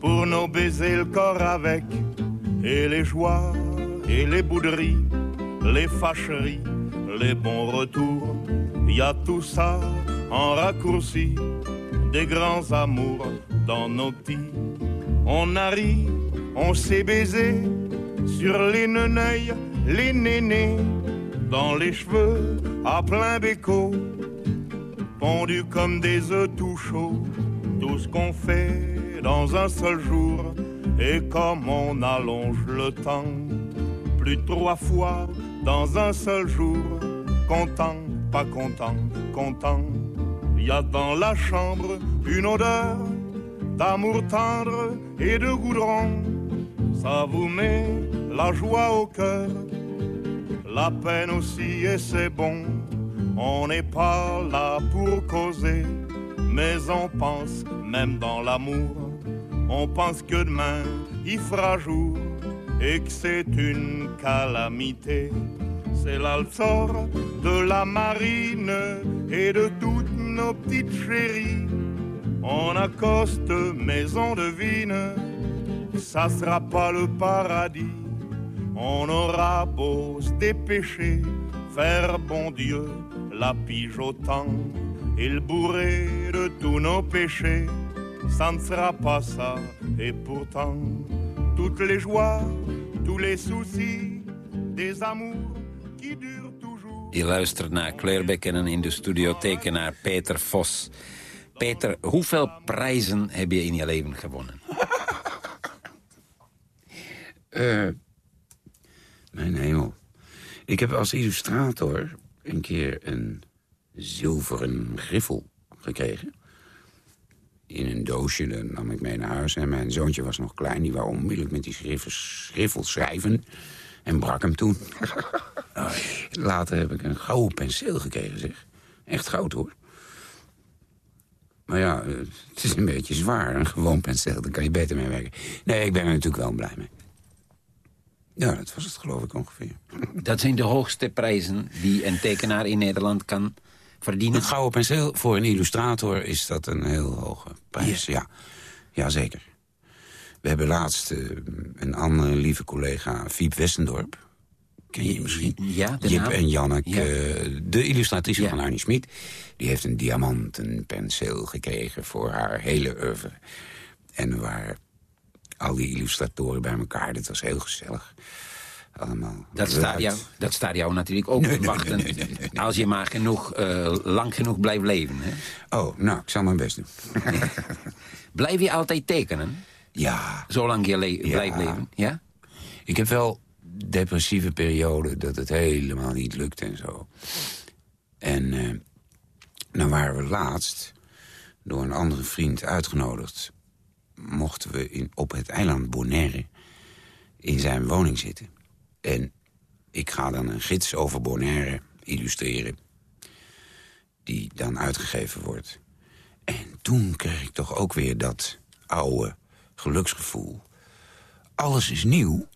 pour nous baiser le corps avec. Et les joies et les bouderies, les fâcheries, les bons retours, y a tout ça en raccourci, des grands amours dans nos petits. On a ri, on s'est baisé sur les neneuils, les nénés, dans les cheveux à plein béco, pondus comme des œufs tout chauds, tout ce qu'on fait dans un seul jour, et comme on allonge le temps, plus trois fois dans un seul jour, content, pas content, content. Y a dans la chambre une odeur d'amour tendre et de goudron. Ça vous met la joie au cœur, la peine aussi et c'est bon. On n'est pas là pour causer, mais on pense même dans l'amour. On pense que demain il fera jour et que c'est une calamité. C'est sort de la marine et de toutes nos petites chéries. On accoste, mais on devine, ça sera pas le paradis. On aura beau se dépêcher, faire bon Dieu la pige au temps et le bourré de tous nos péchés. Ça ne sera pas ça, et pourtant, toutes les joies, tous les soucis, des amours qui durent toujours. Je luistert naar Claire Bekkenen in de studio tekenaar Peter Vos. Peter, hoeveel prijzen heb je in je leven gewonnen? Eh, mijn hemel. Ik heb als illustrator een keer een zilveren griffel gekregen. In een doosje, dat nam ik mee naar huis. En mijn zoontje was nog klein, die wou onmiddellijk met die griffel schrijven. En brak hem toen. Later heb ik een gouden penseel gekregen, zeg. Echt goud, hoor. Maar ja, eh, het is een beetje zwaar, een gewoon penseel. Daar kan je beter mee werken. Nee, ik ben er natuurlijk wel blij mee. Ja, dat was het geloof ik ongeveer. Dat zijn de hoogste prijzen die een tekenaar in Nederland kan verdienen. Een gouden penseel voor een illustrator is dat een heel hoge prijs. Ja, ja zeker. We hebben laatst eh, een andere lieve collega, Fiep Westendorp. Ken je misschien? Ja, de Jip naam. en Janneke, Ja. eh, de illustratrice Ja. van Arnie Smit. Die heeft een diamantenpenseel gekregen voor haar hele oeuvre. En waren al die illustratoren bij elkaar. Dat was heel gezellig. Allemaal. Dat staat, jou, dat staat jou natuurlijk ook Nee, te wachten. nee, nee. Als je maar genoeg, eh, lang genoeg blijft leven. Hè? Oh, nou, ik zal mijn best doen. Blijf je altijd tekenen? ja, Zolang je le- Ja. blijft leven? Ja? ik heb wel depressieve perioden dat het helemaal niet lukt en zo. En eh nou waren we laatst door een andere vriend uitgenodigd. Mochten we in, op het eiland Bonaire in zijn woning zitten. En ik ga dan een gids over Bonaire illustreren. Die dan uitgegeven wordt. En toen kreeg ik toch ook weer dat oude geluksgevoel. Alles is nieuw.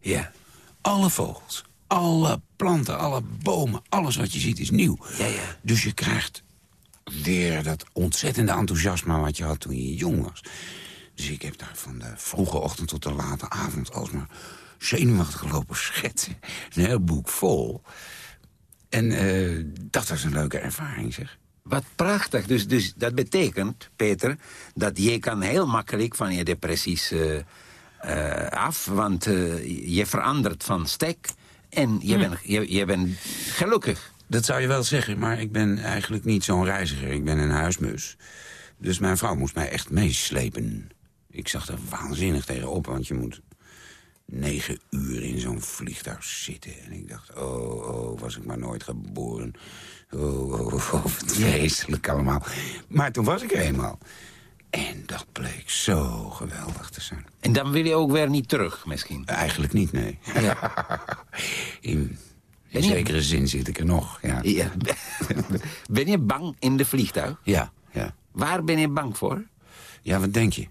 Ja. Alle vogels, alle planten, alle bomen, alles wat je ziet is nieuw. Ja, ja. Dus je krijgt weer dat ontzettende enthousiasme wat je had toen je jong was. Dus ik heb daar van de vroege ochtend tot de late avond alsmaar zenuwachtig lopen schetsen. Een heel boek vol. En eh, dat was een leuke ervaring, zeg. Wat prachtig. Dus, dus dat betekent, Peter, dat je kan heel makkelijk van je depressies eh, eh, af. Want je verandert van stek en je, bent, je, je bent gelukkig. Dat zou je wel zeggen, maar ik ben eigenlijk niet zo'n reiziger. Ik ben een huismus. Dus mijn vrouw moest mij echt meeslepen. Ik zag er waanzinnig tegenop, want je moet negen uur in zo'n vliegtuig zitten. En ik dacht, oh, oh, was ik maar nooit geboren. Oh, oh, oh, wat vreselijk allemaal. Maar toen was ik er eenmaal. En dat bleek zo geweldig te zijn. En dan wil je ook weer niet terug, misschien. Eigenlijk niet, nee. In, in zekere zin zit ik er nog, ja. Ja. ben je bang in de vliegtuig? Ja, ja. Waar ben je bang voor? Ja, wat denk je?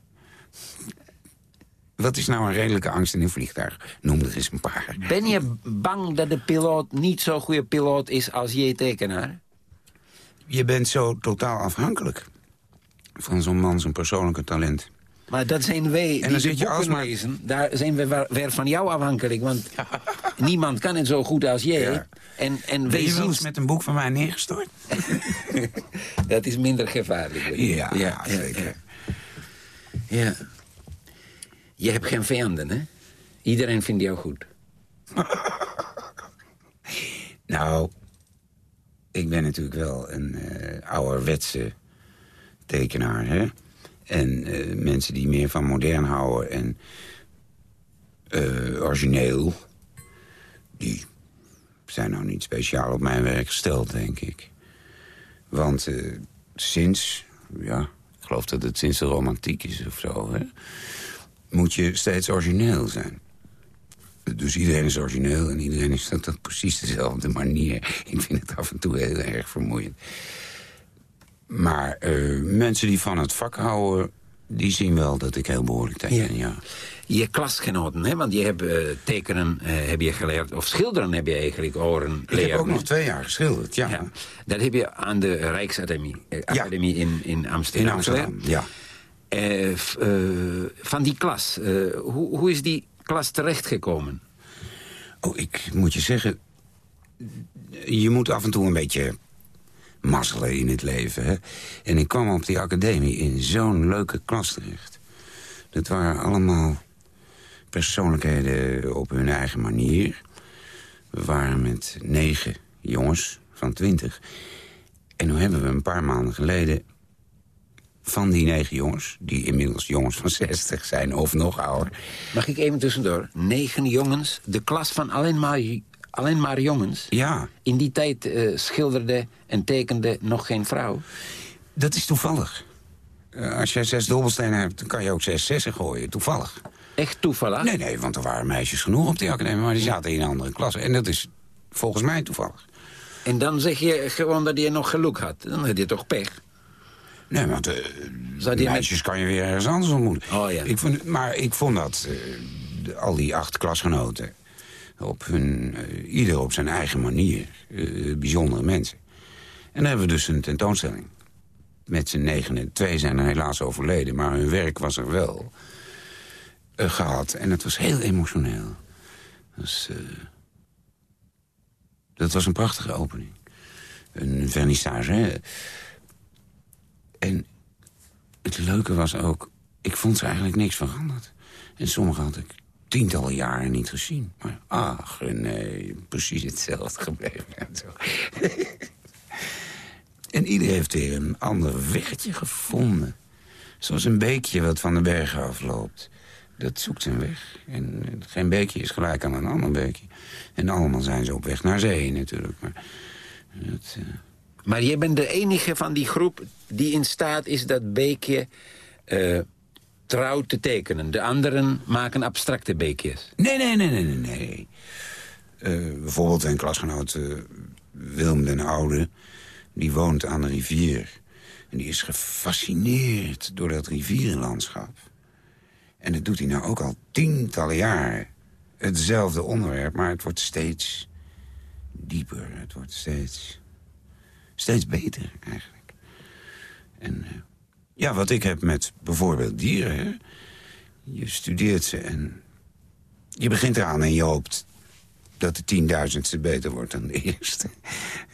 Wat is nou een redelijke angst in een vliegtuig? Noem er eens een paar. Ben je bang dat de piloot niet zo'n goede piloot is als je tekenaar? Je bent zo totaal afhankelijk van zo'n man, zijn persoonlijke talent. Maar dat zijn wij dan die zit je alsmaar- lezen. Daar zijn we weer van jou afhankelijk. Want niemand kan het zo goed als jij. Ja. En, en Ben wij je zien... eens met een boek van mij neergestort? Dat is minder gevaarlijk. Ja, zeker. Ja. Je hebt geen vijanden, hè? Iedereen vindt jou goed. Nou, ik ben natuurlijk wel een eh ouderwetse tekenaar, hè? En eh, mensen die meer van modern houden en eh, origineel... die zijn nou niet speciaal op mijn werk gesteld, denk ik. Want sinds, ja, ik geloof dat het sinds de romantiek is of zo... Hè, moet je steeds origineel zijn. Dus iedereen is origineel en iedereen is dat op precies dezelfde manier. Ik vind het af en toe heel erg vermoeiend. Maar eh, mensen die van het vak houden... die zien wel dat ik heel behoorlijk teken, ja. Je klasgenoten, hè? Want je hebt eh, tekenen eh, heb je geleerd. Of schilderen heb je eigenlijk horen Ik leren. heb ook nog twee jaar geschilderd, ja. Ja, dat heb je aan de Rijksacademie Ja. Academie in, in Amsterdam. In Amsterdam, ja. Eh, eh, van die klas, eh, hoe, hoe is die klas terechtgekomen? Oh, ik moet je zeggen... je moet af en toe een beetje mazzelen in het leven, hè. En ik kwam op die academie in zo'n leuke klas terecht. Dat waren allemaal persoonlijkheden op hun eigen manier. We waren met negen jongens van twintig. En nu hebben we een paar maanden geleden... van die negen jongens, die inmiddels jongens van 60 zijn of nog ouder... Mag ik even tussendoor? Negen jongens, de klas van alleen maar, alleen maar jongens. Ja, In die tijd eh, schilderde en tekende nog geen vrouw. Dat is toevallig. Eh, als jij zes dobbelstenen hebt, dan kan je ook zes zessen gooien. Toevallig. Echt toevallig? Nee, nee, want er waren meisjes genoeg op die academie... maar die zaten in een andere klas. En dat is volgens mij toevallig. En dan zeg je gewoon dat je nog geluk had. Dan heb je toch pech. Nee, want Zou die meisjes kan je weer ergens anders ontmoeten. Oh, ja. ik vond, maar ik vond dat eh, al die acht klasgenoten... op hun, eh, ieder op zijn eigen manier, bijzondere mensen. En dan hebben we dus een tentoonstelling. Met z'n negenen. Twee zijn er helaas overleden, maar hun werk was er wel. eh, gehad. En het was heel emotioneel. Dus, dat was een prachtige opening. Een vernissage, hè. En het leuke was ook... Ik vond ze eigenlijk niks veranderd. En sommige had ik tientallen jaren niet gezien. Maar ach, nee, precies hetzelfde gebleven. En, zo. en iedereen heeft weer een ander weggetje gevonden. Zoals een beekje wat van de bergen afloopt. Dat zoekt zijn weg. En eh, geen beekje is gelijk aan een ander beekje. En allemaal zijn ze op weg naar zee natuurlijk. Maar, dat, Maar jij bent de enige van die groep die in staat is dat beekje eh, trouw te tekenen. De anderen maken abstracte beekjes. Nee, nee, nee, nee, nee. Eh, bijvoorbeeld een klasgenoot, eh, Wilm den Oude... die woont aan de rivier. En die is gefascineerd door dat rivierenlandschap. En dat doet hij nou ook al tientallen jaren. Hetzelfde onderwerp, maar het wordt steeds dieper. Het wordt steeds, steeds beter, eigenlijk. En eh, ja, wat ik heb met bijvoorbeeld dieren... Hè? Je studeert ze en je begint eraan en je hoopt dat de tienduizendste beter wordt dan de eerste.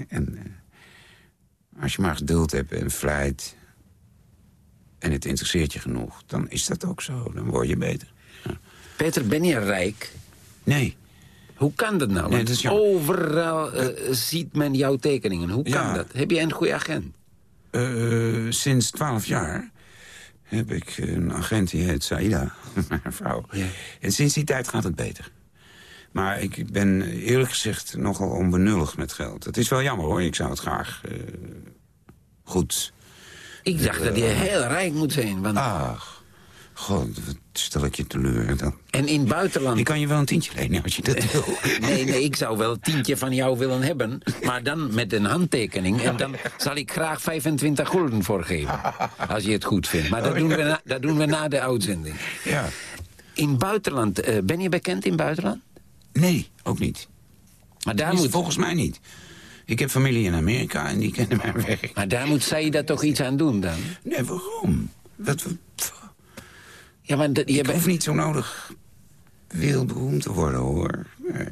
En eh, als je maar geduld hebt en vlijt... en het interesseert je genoeg, dan is dat ook zo. Dan word je beter. Peter, ben je rijk? Nee, Hoe kan dat nou? Nee, Want dat is jammer. overal eh, ziet men jouw tekeningen. Hoe kan Ja. dat? Heb je een goede agent? eh, sinds twaalf jaar heb ik een agent die heet Saida, mijn vrouw. Ja. En sinds die tijd gaat het beter. Maar ik ben eerlijk gezegd nogal onbenullig met geld. Het is wel jammer hoor, ik zou het graag eh, goed... Ik dacht dat je heel rijk moet zijn. Want... Ach, god, wat stel ik je teleur dan. En in het buitenland... Ik kan je wel een tientje lenen als je dat wil. Nee, nee, ik zou wel een tientje van jou willen hebben. Maar dan met een handtekening. En dan zal ik graag 25 gulden voor geven. Als je het goed vindt. Maar dat doen we na, dat doen we na de uitzending. Ja. In het buitenland, eh, ben je bekend in het buitenland? Nee, ook niet. Maar daar, moet, Volgens mij niet. Ik heb familie in Amerika en die kennen mijn werk. maar daar moet zij dat toch iets aan doen dan? Nee, waarom? Wat, Ja, maar je ik bent- hoef niet zo nodig wereldberoemd te worden, hoor. Nee.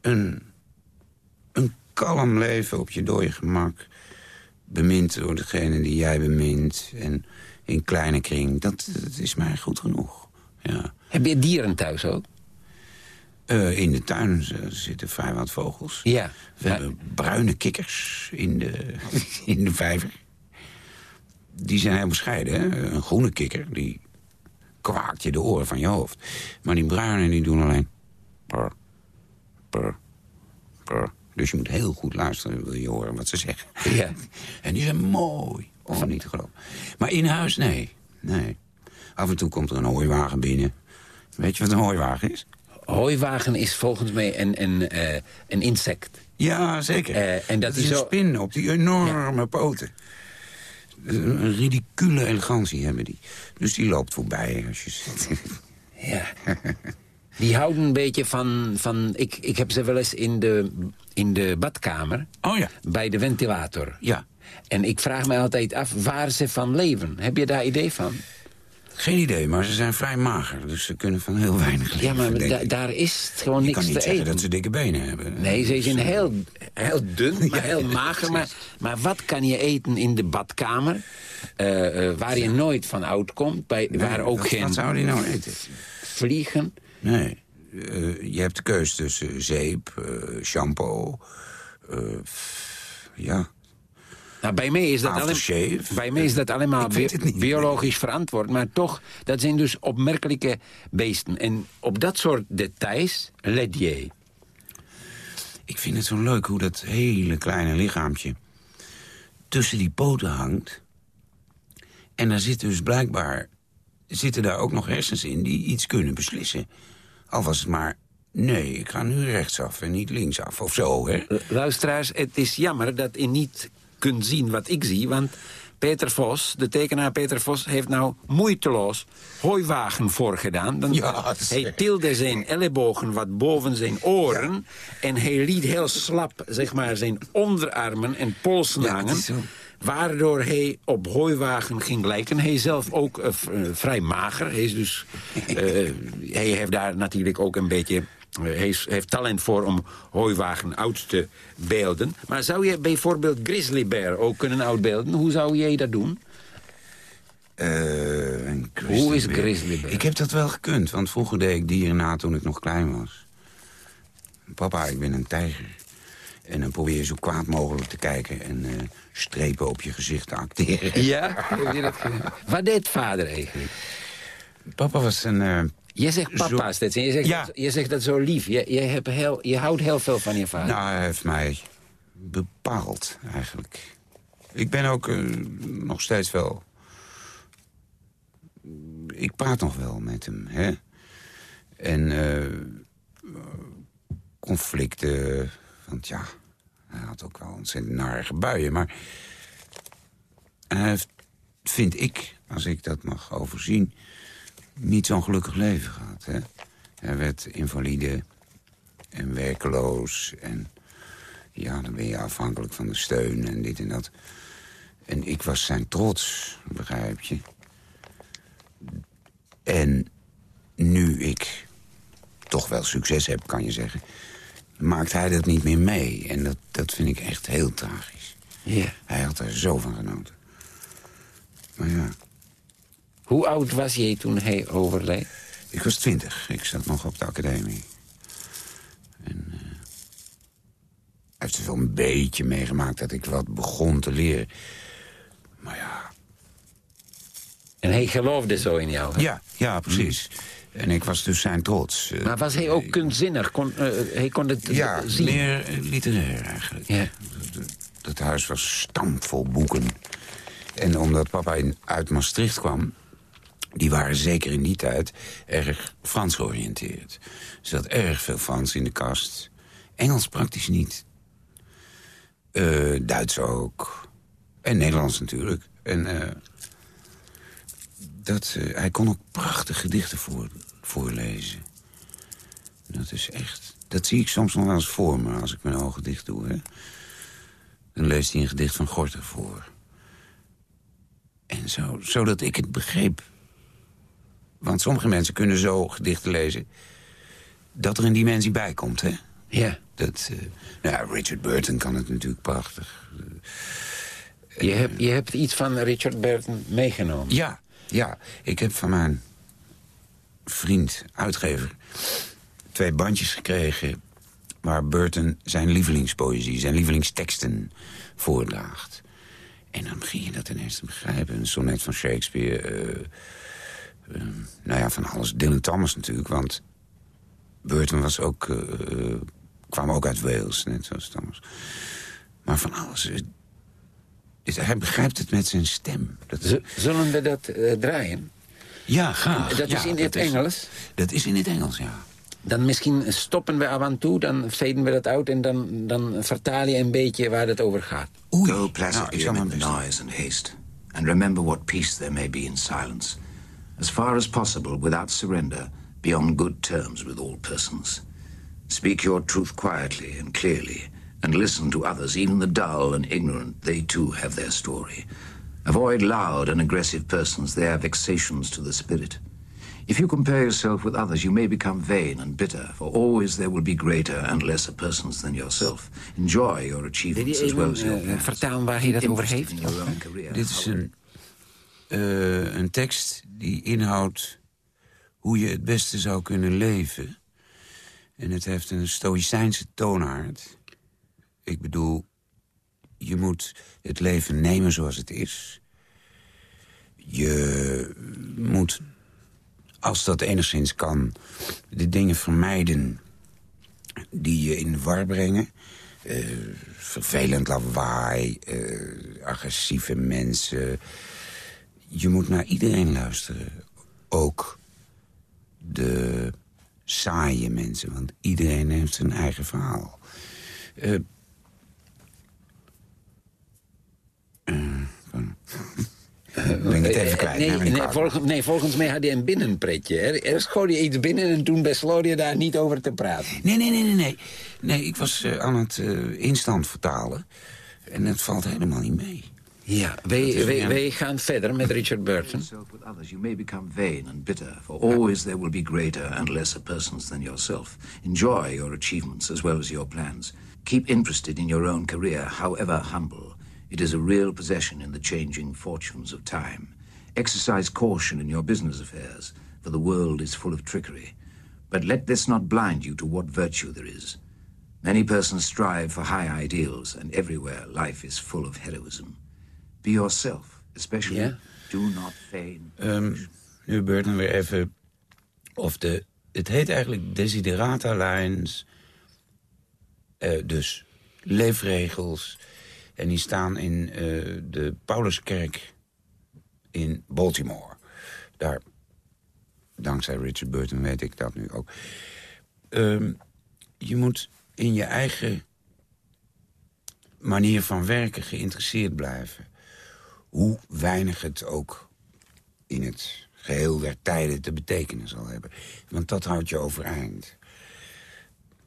Een, een kalm leven op je dode gemak. Bemind door degene die jij bemint. En in kleine kring, dat, dat is mij goed genoeg. Ja. Heb je dieren thuis ook? Eh, in de tuin zitten vrij wat vogels. Ja. We Maar- hebben bruine kikkers in de, in de vijver. Die zijn heel bescheiden, hè? Een groene kikker, die kwaakt je de oren van je hoofd. Maar die bruine, die doen alleen... Purr. Dus je moet heel goed luisteren, wil je horen wat ze zeggen. Ja. En die zijn mooi, om niet te geloven. Maar in huis, nee. Nee. Af en toe komt er een hooiwagen binnen. Weet je wat een hooiwagen is? Hooiwagen is volgens mij een, een, eh, een insect. Ja, zeker. Eh, en dat is is een zo- spin op die enorme poten. Een ridicule elegantie hebben die. Dus die loopt voorbij als je zit. Ja. Die houden een beetje van... van ik, ik heb ze wel eens in de, in de badkamer... Oh ja. bij de ventilator. Ja. En ik vraag me altijd af waar ze van leven. Heb je daar idee van? Geen idee, maar ze zijn vrij mager. Dus ze kunnen van heel weinig leven, Ja, maar da- daar is gewoon Je niks kan niet te zeggen eten. dat ze dikke benen hebben. Nee, ze zijn heel, heel dun, maar heel mager. Maar, maar wat kan je eten in de badkamer... eh, eh, waar je nooit van oud komt, bij, nee, waar ook wat, geen Wat zou die nou eten? vliegen... Nee. Eh, je hebt de keus tussen zeep, shampoo... ja, Nou, bij mij is dat, alleen, bij mij is dat allemaal bi- niet. biologisch verantwoord. Maar toch, dat zijn dus opmerkelijke beesten. En op dat soort details let je. Ik vind het zo leuk hoe dat hele kleine lichaampje tussen die poten hangt. En daar zit dus blijkbaar zitten daar ook nog hersens in die iets kunnen beslissen. Al was het maar, nee, ik ga nu rechtsaf en niet linksaf of zo, hè? Luisteraars, het is jammer dat u niet kunt zien wat ik zie. Want Peter Vos, de tekenaar Peter Vos... heeft nou moeiteloos hooiwagen voorgedaan. Dan Ja, hij tilde zijn ellebogen wat boven zijn oren... en hij liet heel slap zeg maar, zijn onderarmen en polsen Ja, hangen. waardoor hij op hooiwagen ging lijken. Hij is zelf ook eh, eh, vrij mager. Hij, is dus, eh, hij heeft daar natuurlijk ook een beetje... eh, hij is- heeft talent voor om hooiwagen oud te beelden. Maar zou je bijvoorbeeld Grizzly Bear ook kunnen uitbeelden? Hoe zou jij dat doen? Eh, een Hoe is grizzly bear? Ik heb dat wel gekund, want vroeger deed ik dieren na toen ik nog klein was. Papa, ik ben een tijger. En dan probeer je zo kwaad mogelijk te kijken... en eh, strepen op je gezicht te acteren. Ja? Wat deed vader eigenlijk? Papa was een... eh, Je zegt papa Zo- steeds. en Je zegt, Ja. dat, je zegt dat zo lief. Je, je, hebt heel, je houdt heel veel van je vader. nou, hij heeft mij bepaald, eigenlijk. Ik ben ook eh, nog steeds wel... Ik praat nog wel met hem, hè. En eh, conflicten... Want ja, hij had ook wel ontzettend narige buien. Maar hij heeft, vind ik, als ik dat mag overzien... niet zo'n gelukkig leven gehad, hè. Hij werd invalide en werkeloos. En ja, dan ben je afhankelijk van de steun en dit en dat. En ik was zijn trots, begrijp je. En nu ik toch wel succes heb, kan je zeggen... maakt hij dat niet meer mee. En dat, dat vind ik echt heel tragisch. Ja. Hij had er zo van genoten. Maar ja, Hoe oud was jij toen hij overleed? ik was twintig. Ik zat nog op de academie. En eh, hij heeft wel een beetje meegemaakt dat ik wat begon te leren. Maar ja, En hij geloofde zo in jou. hè? ja, ja precies. En ik was dus zijn trots. Eh, Maar was hij ook kunstzinnig? Kon, eh, hij kon het Ja, zien? meer literair eigenlijk. Ja. Dat, huis was stampvol boeken. En omdat papa in, uit Maastricht kwam... die waren zeker in die tijd erg Frans georiënteerd. Er zat erg veel Frans in de kast. Engels praktisch niet. Eh, Duits ook. En Nederlands natuurlijk. En eh, dat, eh, hij kon ook prachtige gedichten voor, voorlezen. Dat is echt... Dat zie ik soms nog wel eens voor me als ik mijn ogen dicht doe. Hè? Dan leest hij een gedicht van Gorter voor. En zo, zodat ik het begreep. Want sommige mensen kunnen zo gedichten lezen... dat er een dimensie bij komt, hè? Ja. Dat, eh, nou, ja, Richard Burton kan het natuurlijk prachtig. Je, hebt, je hebt iets van Richard Burton meegenomen. Ja, ja. Ik heb van mijn vriend, uitgever... twee bandjes gekregen... waar Burton zijn lievelingspoëzie, zijn lievelingsteksten voordraagt. En dan begin je dat ineens te begrijpen. Een sonnet van Shakespeare... eh, eh, nou ja, van alles. Dylan Thomas natuurlijk, want... Burton was ook, eh, eh, kwam ook uit Wales, net zoals Thomas. Maar van alles... eh, is- hij begrijpt het met zijn stem. Dat is, Zullen we dat eh, draaien? ja, graag. Dat is Ja, in het is- Engels? Dat is in het Engels, ja. Dan misschien stoppen we af en toe, dan faden we dat uit... en dan, dan vertaal je een beetje waar het over gaat. Oei. Go Nou, placidly doen. noise and haste, and remember what peace there may be in silence. As far as possible, without surrender, be on good terms with all persons. Speak your truth quietly and clearly, and listen to others, even the dull and ignorant. They too have their story. Avoid loud and aggressive persons. They are vexations to the spirit. If you compare yourself with others, you may become vain and bitter, for always there will be greater and lesser persons than yourself. Enjoy your achievements as well as your eh, past. vertalen waar hij dat over heeft? own career. Dit is een, eh, een tekst die inhoudt hoe je het beste zou kunnen leven. En het heeft een stoïcijnse toonaard. Ik bedoel, je moet het leven nemen zoals het is. Je moet, als dat enigszins kan, de dingen vermijden die je in de war brengen. Eh, vervelend lawaai, eh, agressieve mensen. Je moet naar iedereen luisteren. Ook de saaie mensen, want iedereen heeft zijn eigen verhaal. Eh, eh, ben ik het even kwijt. Nee, volgens, nee, volgens mij had hij een binnenpretje. hè. Er schoot je iets binnen en toen besloot je daar niet over te praten. Nee, nee, nee, nee. Nee, nee ik was eh, aan het eh, instand vertalen. En het valt helemaal niet mee. Ja, wij, wij, wij gaan verder met Richard Burton. with others, you may become vain and bitter, for always there will be greater and lesser persons than yourself. Enjoy your achievements as well as your plans. Keep interested in your own career, however humble. It is a real possession in the changing fortunes of time. Exercise caution in your business affairs, for the world is full of trickery. But let this not blind you to what virtue there is. Many persons strive for high ideals, and everywhere life is full of heroism. Be yourself, especially do not feign. Ehm, nu Burton weer even... Of de, het heet eigenlijk Desiderata Lines. Eh, dus leefregels. En die staan in eh, de Pauluskerk in Baltimore. Daar, dankzij Richard Burton weet ik dat nu ook. Ehm, je moet in je eigen manier van werken geïnteresseerd blijven. Hoe weinig het ook in het geheel der tijden te betekenen zal hebben. Want dat houdt je overeind.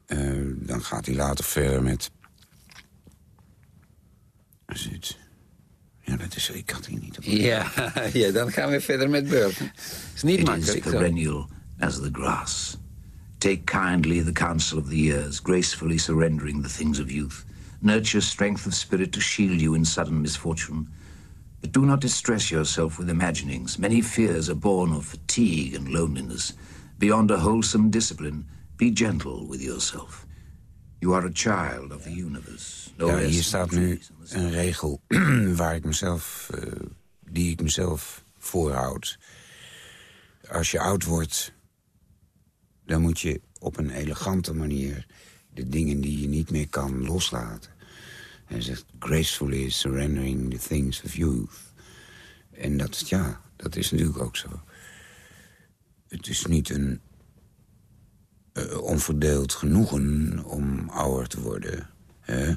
Eh, dan gaat hij later verder met... Zit. Ja, dat is... Ik had hier niet op. Ja, ja, dan gaan we verder met Burton. is niet It is makkelijk. zo. perennial as the grass. Take kindly the counsel of the years, gracefully surrendering the things of youth. Nurture strength of spirit to shield you in sudden misfortune. But do not distress yourself with imaginings. Many fears are born of fatigue and loneliness. Beyond a wholesome discipline, be gentle with yourself. You are a child of the universe. No Ja, hier staat nu een regel waar ik mezelf, eh, die ik mezelf voorhoud. Als je oud wordt, dan moet je op een elegante manier de dingen die je niet meer kan loslaten. Hij zegt, gracefully surrendering the things of youth. En dat, ja, dat is natuurlijk ook zo. Het is niet een eh, onverdeeld genoegen om ouder te worden. Hè?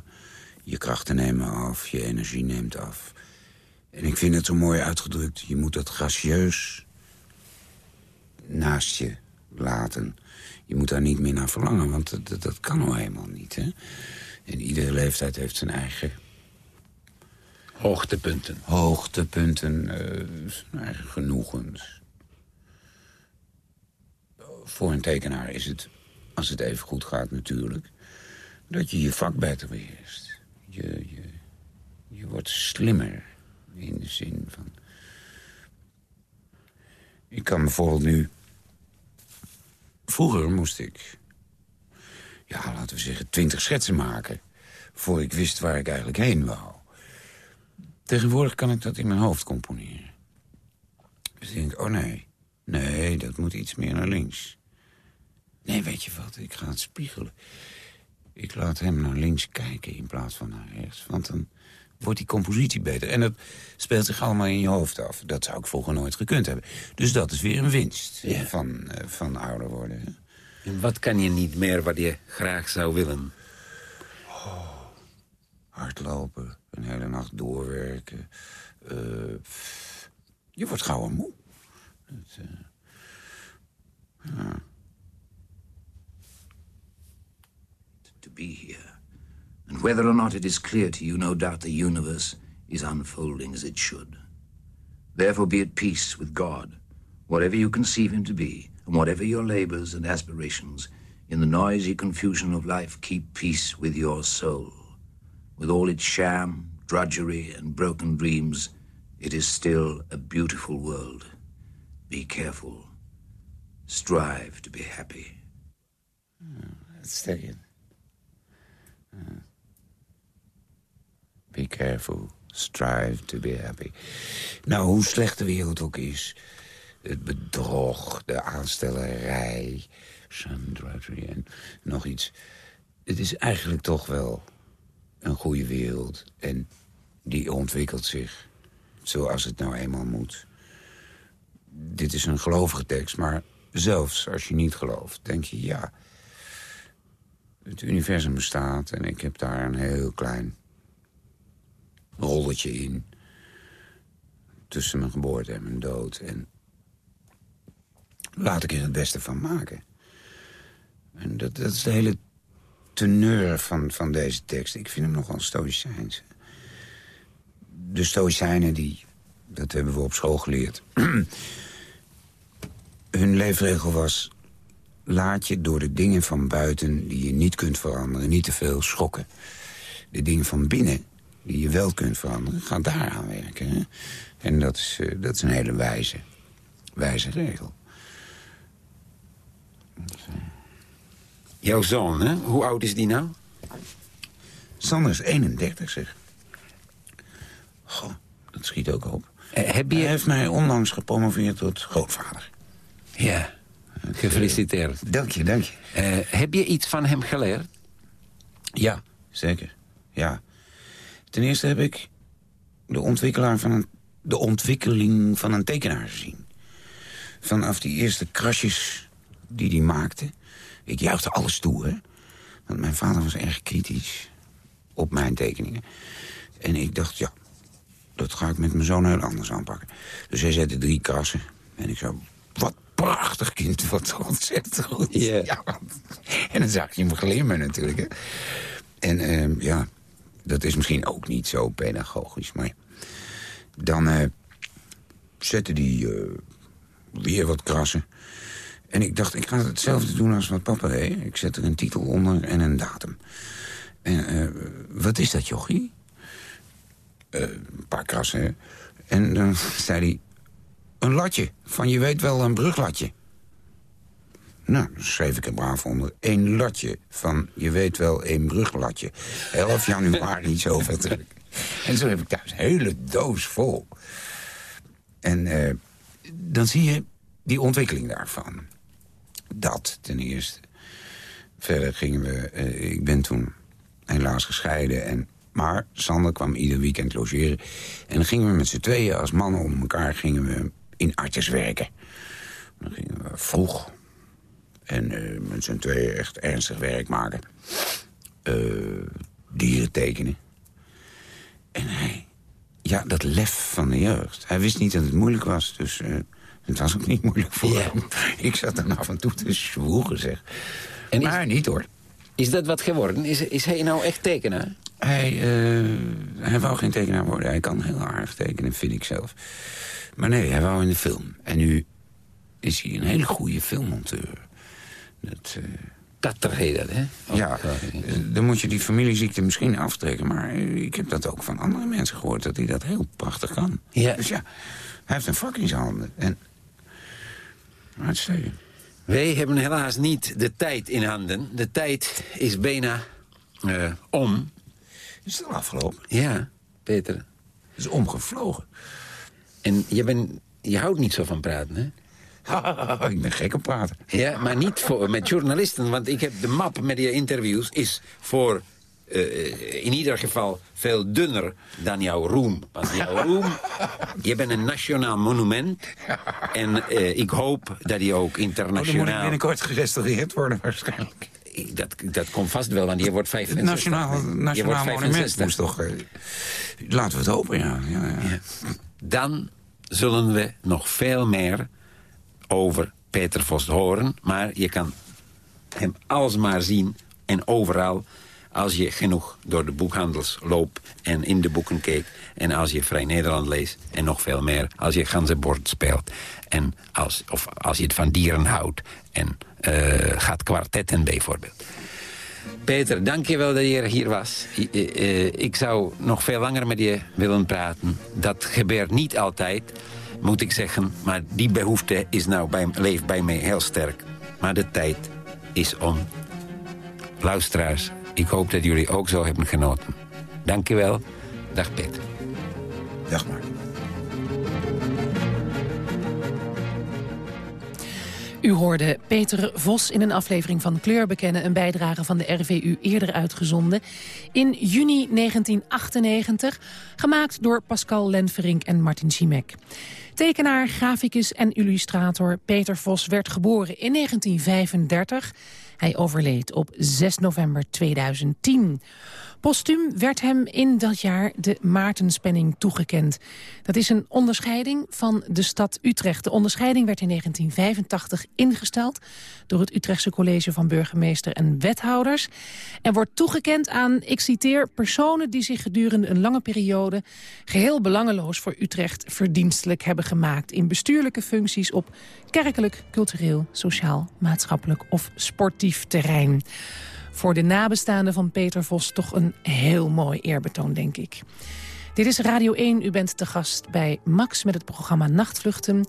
Je krachten nemen af, je energie neemt af. En ik vind het zo mooi uitgedrukt. Je moet dat gracieus naast je laten. Je moet daar niet meer naar verlangen, want dat, kan nou helemaal niet. Hè? En iedere leeftijd heeft zijn eigen Hoogtepunten. hoogtepunten, eh, zijn eigen genoegens. Voor een tekenaar is het, als het even goed gaat natuurlijk... dat je je vak beter beheerst. Je, je, je wordt slimmer in de zin van... Ik kan bijvoorbeeld nu... Vroeger moest ik, ja, laten we zeggen, twintig schetsen maken... voor ik wist waar ik eigenlijk heen wou. Tegenwoordig kan ik dat in mijn hoofd componeren. Dus ik denk, oh nee, nee, dat moet iets meer naar links. Nee, weet je wat, ik ga het spiegelen. Ik laat hem naar links kijken in plaats van naar rechts. Want dan wordt die compositie beter. En dat speelt zich allemaal in je hoofd af. Dat zou ik vroeger nooit gekund hebben. Dus dat is weer een winst Ja. van, eh, van ouder worden. En wat kan je niet meer wat je graag zou willen? Hardlopen, een hele nacht doorwerken. Eh, pff, je wordt gauw en moe. Dat, eh, ja. to be here. And whether or not it is clear to you, no doubt the universe is unfolding as it should. Therefore be at peace with God, whatever you conceive him to be, and whatever your labors and aspirations. In the noisy confusion of life, keep peace with your soul. With all its sham, drudgery, and broken dreams, it is still a beautiful world. Be careful. Strive to be happy. Hmm, Uitstekend. Ja. Hmm. Be careful. Strive to be happy. Nou, hoe slecht de wereld ook is... het bedrog, de aanstellerij... drudgery en nog iets... het is eigenlijk toch wel een goede wereld. En die ontwikkelt zich zoals het nou eenmaal moet. Dit is een gelovige tekst, maar zelfs als je niet gelooft... denk je, ja, het universum bestaat en ik heb daar een heel klein rolletje in. Tussen mijn geboorte en mijn dood. En laat ik er het beste van maken. En dat, dat is de hele teneur van, van deze tekst. Ik vind hem nogal stoïcijns. de Stoïcijnen, die, dat hebben we op school geleerd... hun leefregel was... laat je door de dingen van buiten die je niet kunt veranderen... niet te veel schokken. De dingen van binnen die je wel kunt veranderen, ga daaraan werken. En dat is, eh, dat is een hele wijze, wijze regel. Jouw zoon, hè? Hoe oud is die nou? Sander is 31, zeg. Goh, dat schiet ook op. Eh, heb je... Hij heeft mij onlangs gepromoveerd tot grootvader. Ja, gefeliciteerd. Dank je, dank je. Eh, heb je iets van hem geleerd? Ja, zeker. Ja. Ten eerste heb ik de, ontwikkelaar van een, de ontwikkeling van een tekenaar gezien. Vanaf die eerste krasjes die hij maakte. Ik juichte alles toe, hè. Want mijn vader was erg kritisch op mijn tekeningen. En ik dacht, ja, dat ga ik met mijn zoon heel anders aanpakken. Dus hij zette drie krassen. En ik zo, wat prachtig kind, wat ontzettend goed. Ja. En dan zag je hem glimmen natuurlijk, hè. En ehm, ja, dat is misschien ook niet zo pedagogisch, maar... Dan eh, zette hij eh, weer wat krassen. En ik dacht, ik ga hetzelfde doen als wat papa deed. Ik zet er een titel onder en een datum. En eh, wat is dat, jochie? Eh, een paar krassen. En dan zei hij... Een latje, van je weet wel een bruglatje. Nou, dan schreef ik er braaf onder. Een latje van, je weet wel, een bruglatje. 11 januari, zoveel terug. En zo heb ik thuis een hele doos vol. En eh, dan zie je die ontwikkeling daarvan. Dat ten eerste. Verder gingen we... eh, ik ben toen helaas gescheiden. En, maar Sander kwam ieder weekend logeren. En dan gingen we met z'n tweeën als mannen onder elkaar... gingen we in artjes werken. Dan gingen we vroeg. En eh, met z'n tweeën echt ernstig werk maken. Eh, dieren tekenen. En hij... Ja, dat lef van de jeugd. Hij wist niet dat het moeilijk was, dus... het was ook niet moeilijk voor hem. Ik zat dan af en toe te zwoegen, zeg. En is- maar niet, hoor. Is dat wat geworden? Is, is hij nou echt tekenaar? Hij, eh, hij wou geen tekenaar worden. Hij kan heel aardig tekenen, vind ik zelf. Maar nee, hij wou in de film. En nu is hij een hele goede filmmonteur. Dat, eh, Katter heet dat, hè? Oh, ja, eh, dan moet je die familieziekte misschien aftrekken. Maar ik heb dat ook van andere mensen gehoord, dat hij dat heel prachtig kan. Ja. Dus ja, hij heeft een vak in zijn handen. En, uitstekend. Wij hebben helaas niet de tijd in handen. De tijd is bijna eh, om. Is het al afgelopen? Ja, Peter. Het is omgevlogen. En je, bent, je houdt niet zo van praten, hè? ik ben gek op praten. Ja, maar niet voor, met journalisten. Want ik heb de map met die interviews is voor... eh, in ieder geval veel dunner dan jouw roem. Want jouw roem, je bent een nationaal monument. En eh, ik hoop dat die ook Oh, dan moet ik internationaal... binnenkort gerestaureerd worden waarschijnlijk. dat, dat komt vast wel, want je wordt Het 65. nationaal, Je wordt nationaal monument 65. moest toch... eh, laten we het hopen, ja. ja, ja. Dan zullen we nog veel meer over Peter Vos horen. Maar je kan hem alsmaar zien en overal... als je genoeg door de boekhandels loopt en in de boeken kijkt... en als je Vrij Nederland leest en nog veel meer... als je ganzenbord speelt en als, of als je het van dieren houdt... en eh, gaat kwartetten bijvoorbeeld. Peter, dank je wel dat je hier was. Eh, eh, ik zou nog veel langer met je willen praten. Dat gebeurt niet altijd, moet ik zeggen. Maar die behoefte is nou bij, leeft bij mij heel sterk. Maar de tijd is om. Luisteraars, ik hoop dat jullie ook zo hebben genoten. Dank je wel. Dag Peter. Dag maar. U hoorde Peter Vos in een aflevering van Kleur bekennen... een bijdrage van de RVU eerder uitgezonden. In juni 1998, gemaakt door Pascal Lenverink en Martin Schimek. Tekenaar, graficus en illustrator Peter Vos werd geboren in 1935. Hij overleed op 6 november 2010. Postuum werd hem in dat jaar de Maartenspenning toegekend. Dat is een onderscheiding van de stad Utrecht. De onderscheiding werd in 1985 ingesteld door het Utrechtse College van Burgemeester en Wethouders. En wordt toegekend aan, ik citeer, personen die zich gedurende een lange periode geheel belangeloos voor Utrecht verdienstelijk hebben gemaakt in bestuurlijke functies op kerkelijk, cultureel, sociaal, maatschappelijk of sportief terrein. Voor de nabestaanden van Peter Vos toch een heel mooi eerbetoon, denk ik. Dit is Radio 1. U bent te gast bij Max met het programma Nachtvluchten.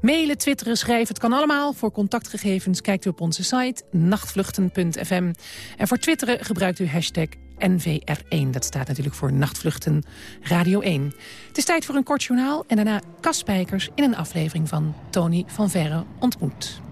Mailen, twitteren, schrijven, het kan allemaal. Voor contactgegevens kijkt u op onze site nachtvluchten.fm. En voor twitteren gebruikt u hashtag NVR1. Dat staat natuurlijk voor Nachtvluchten Radio 1. Het is tijd voor een kort journaal en daarna Kas Spijkers in een aflevering van Tony van Verre ontmoet.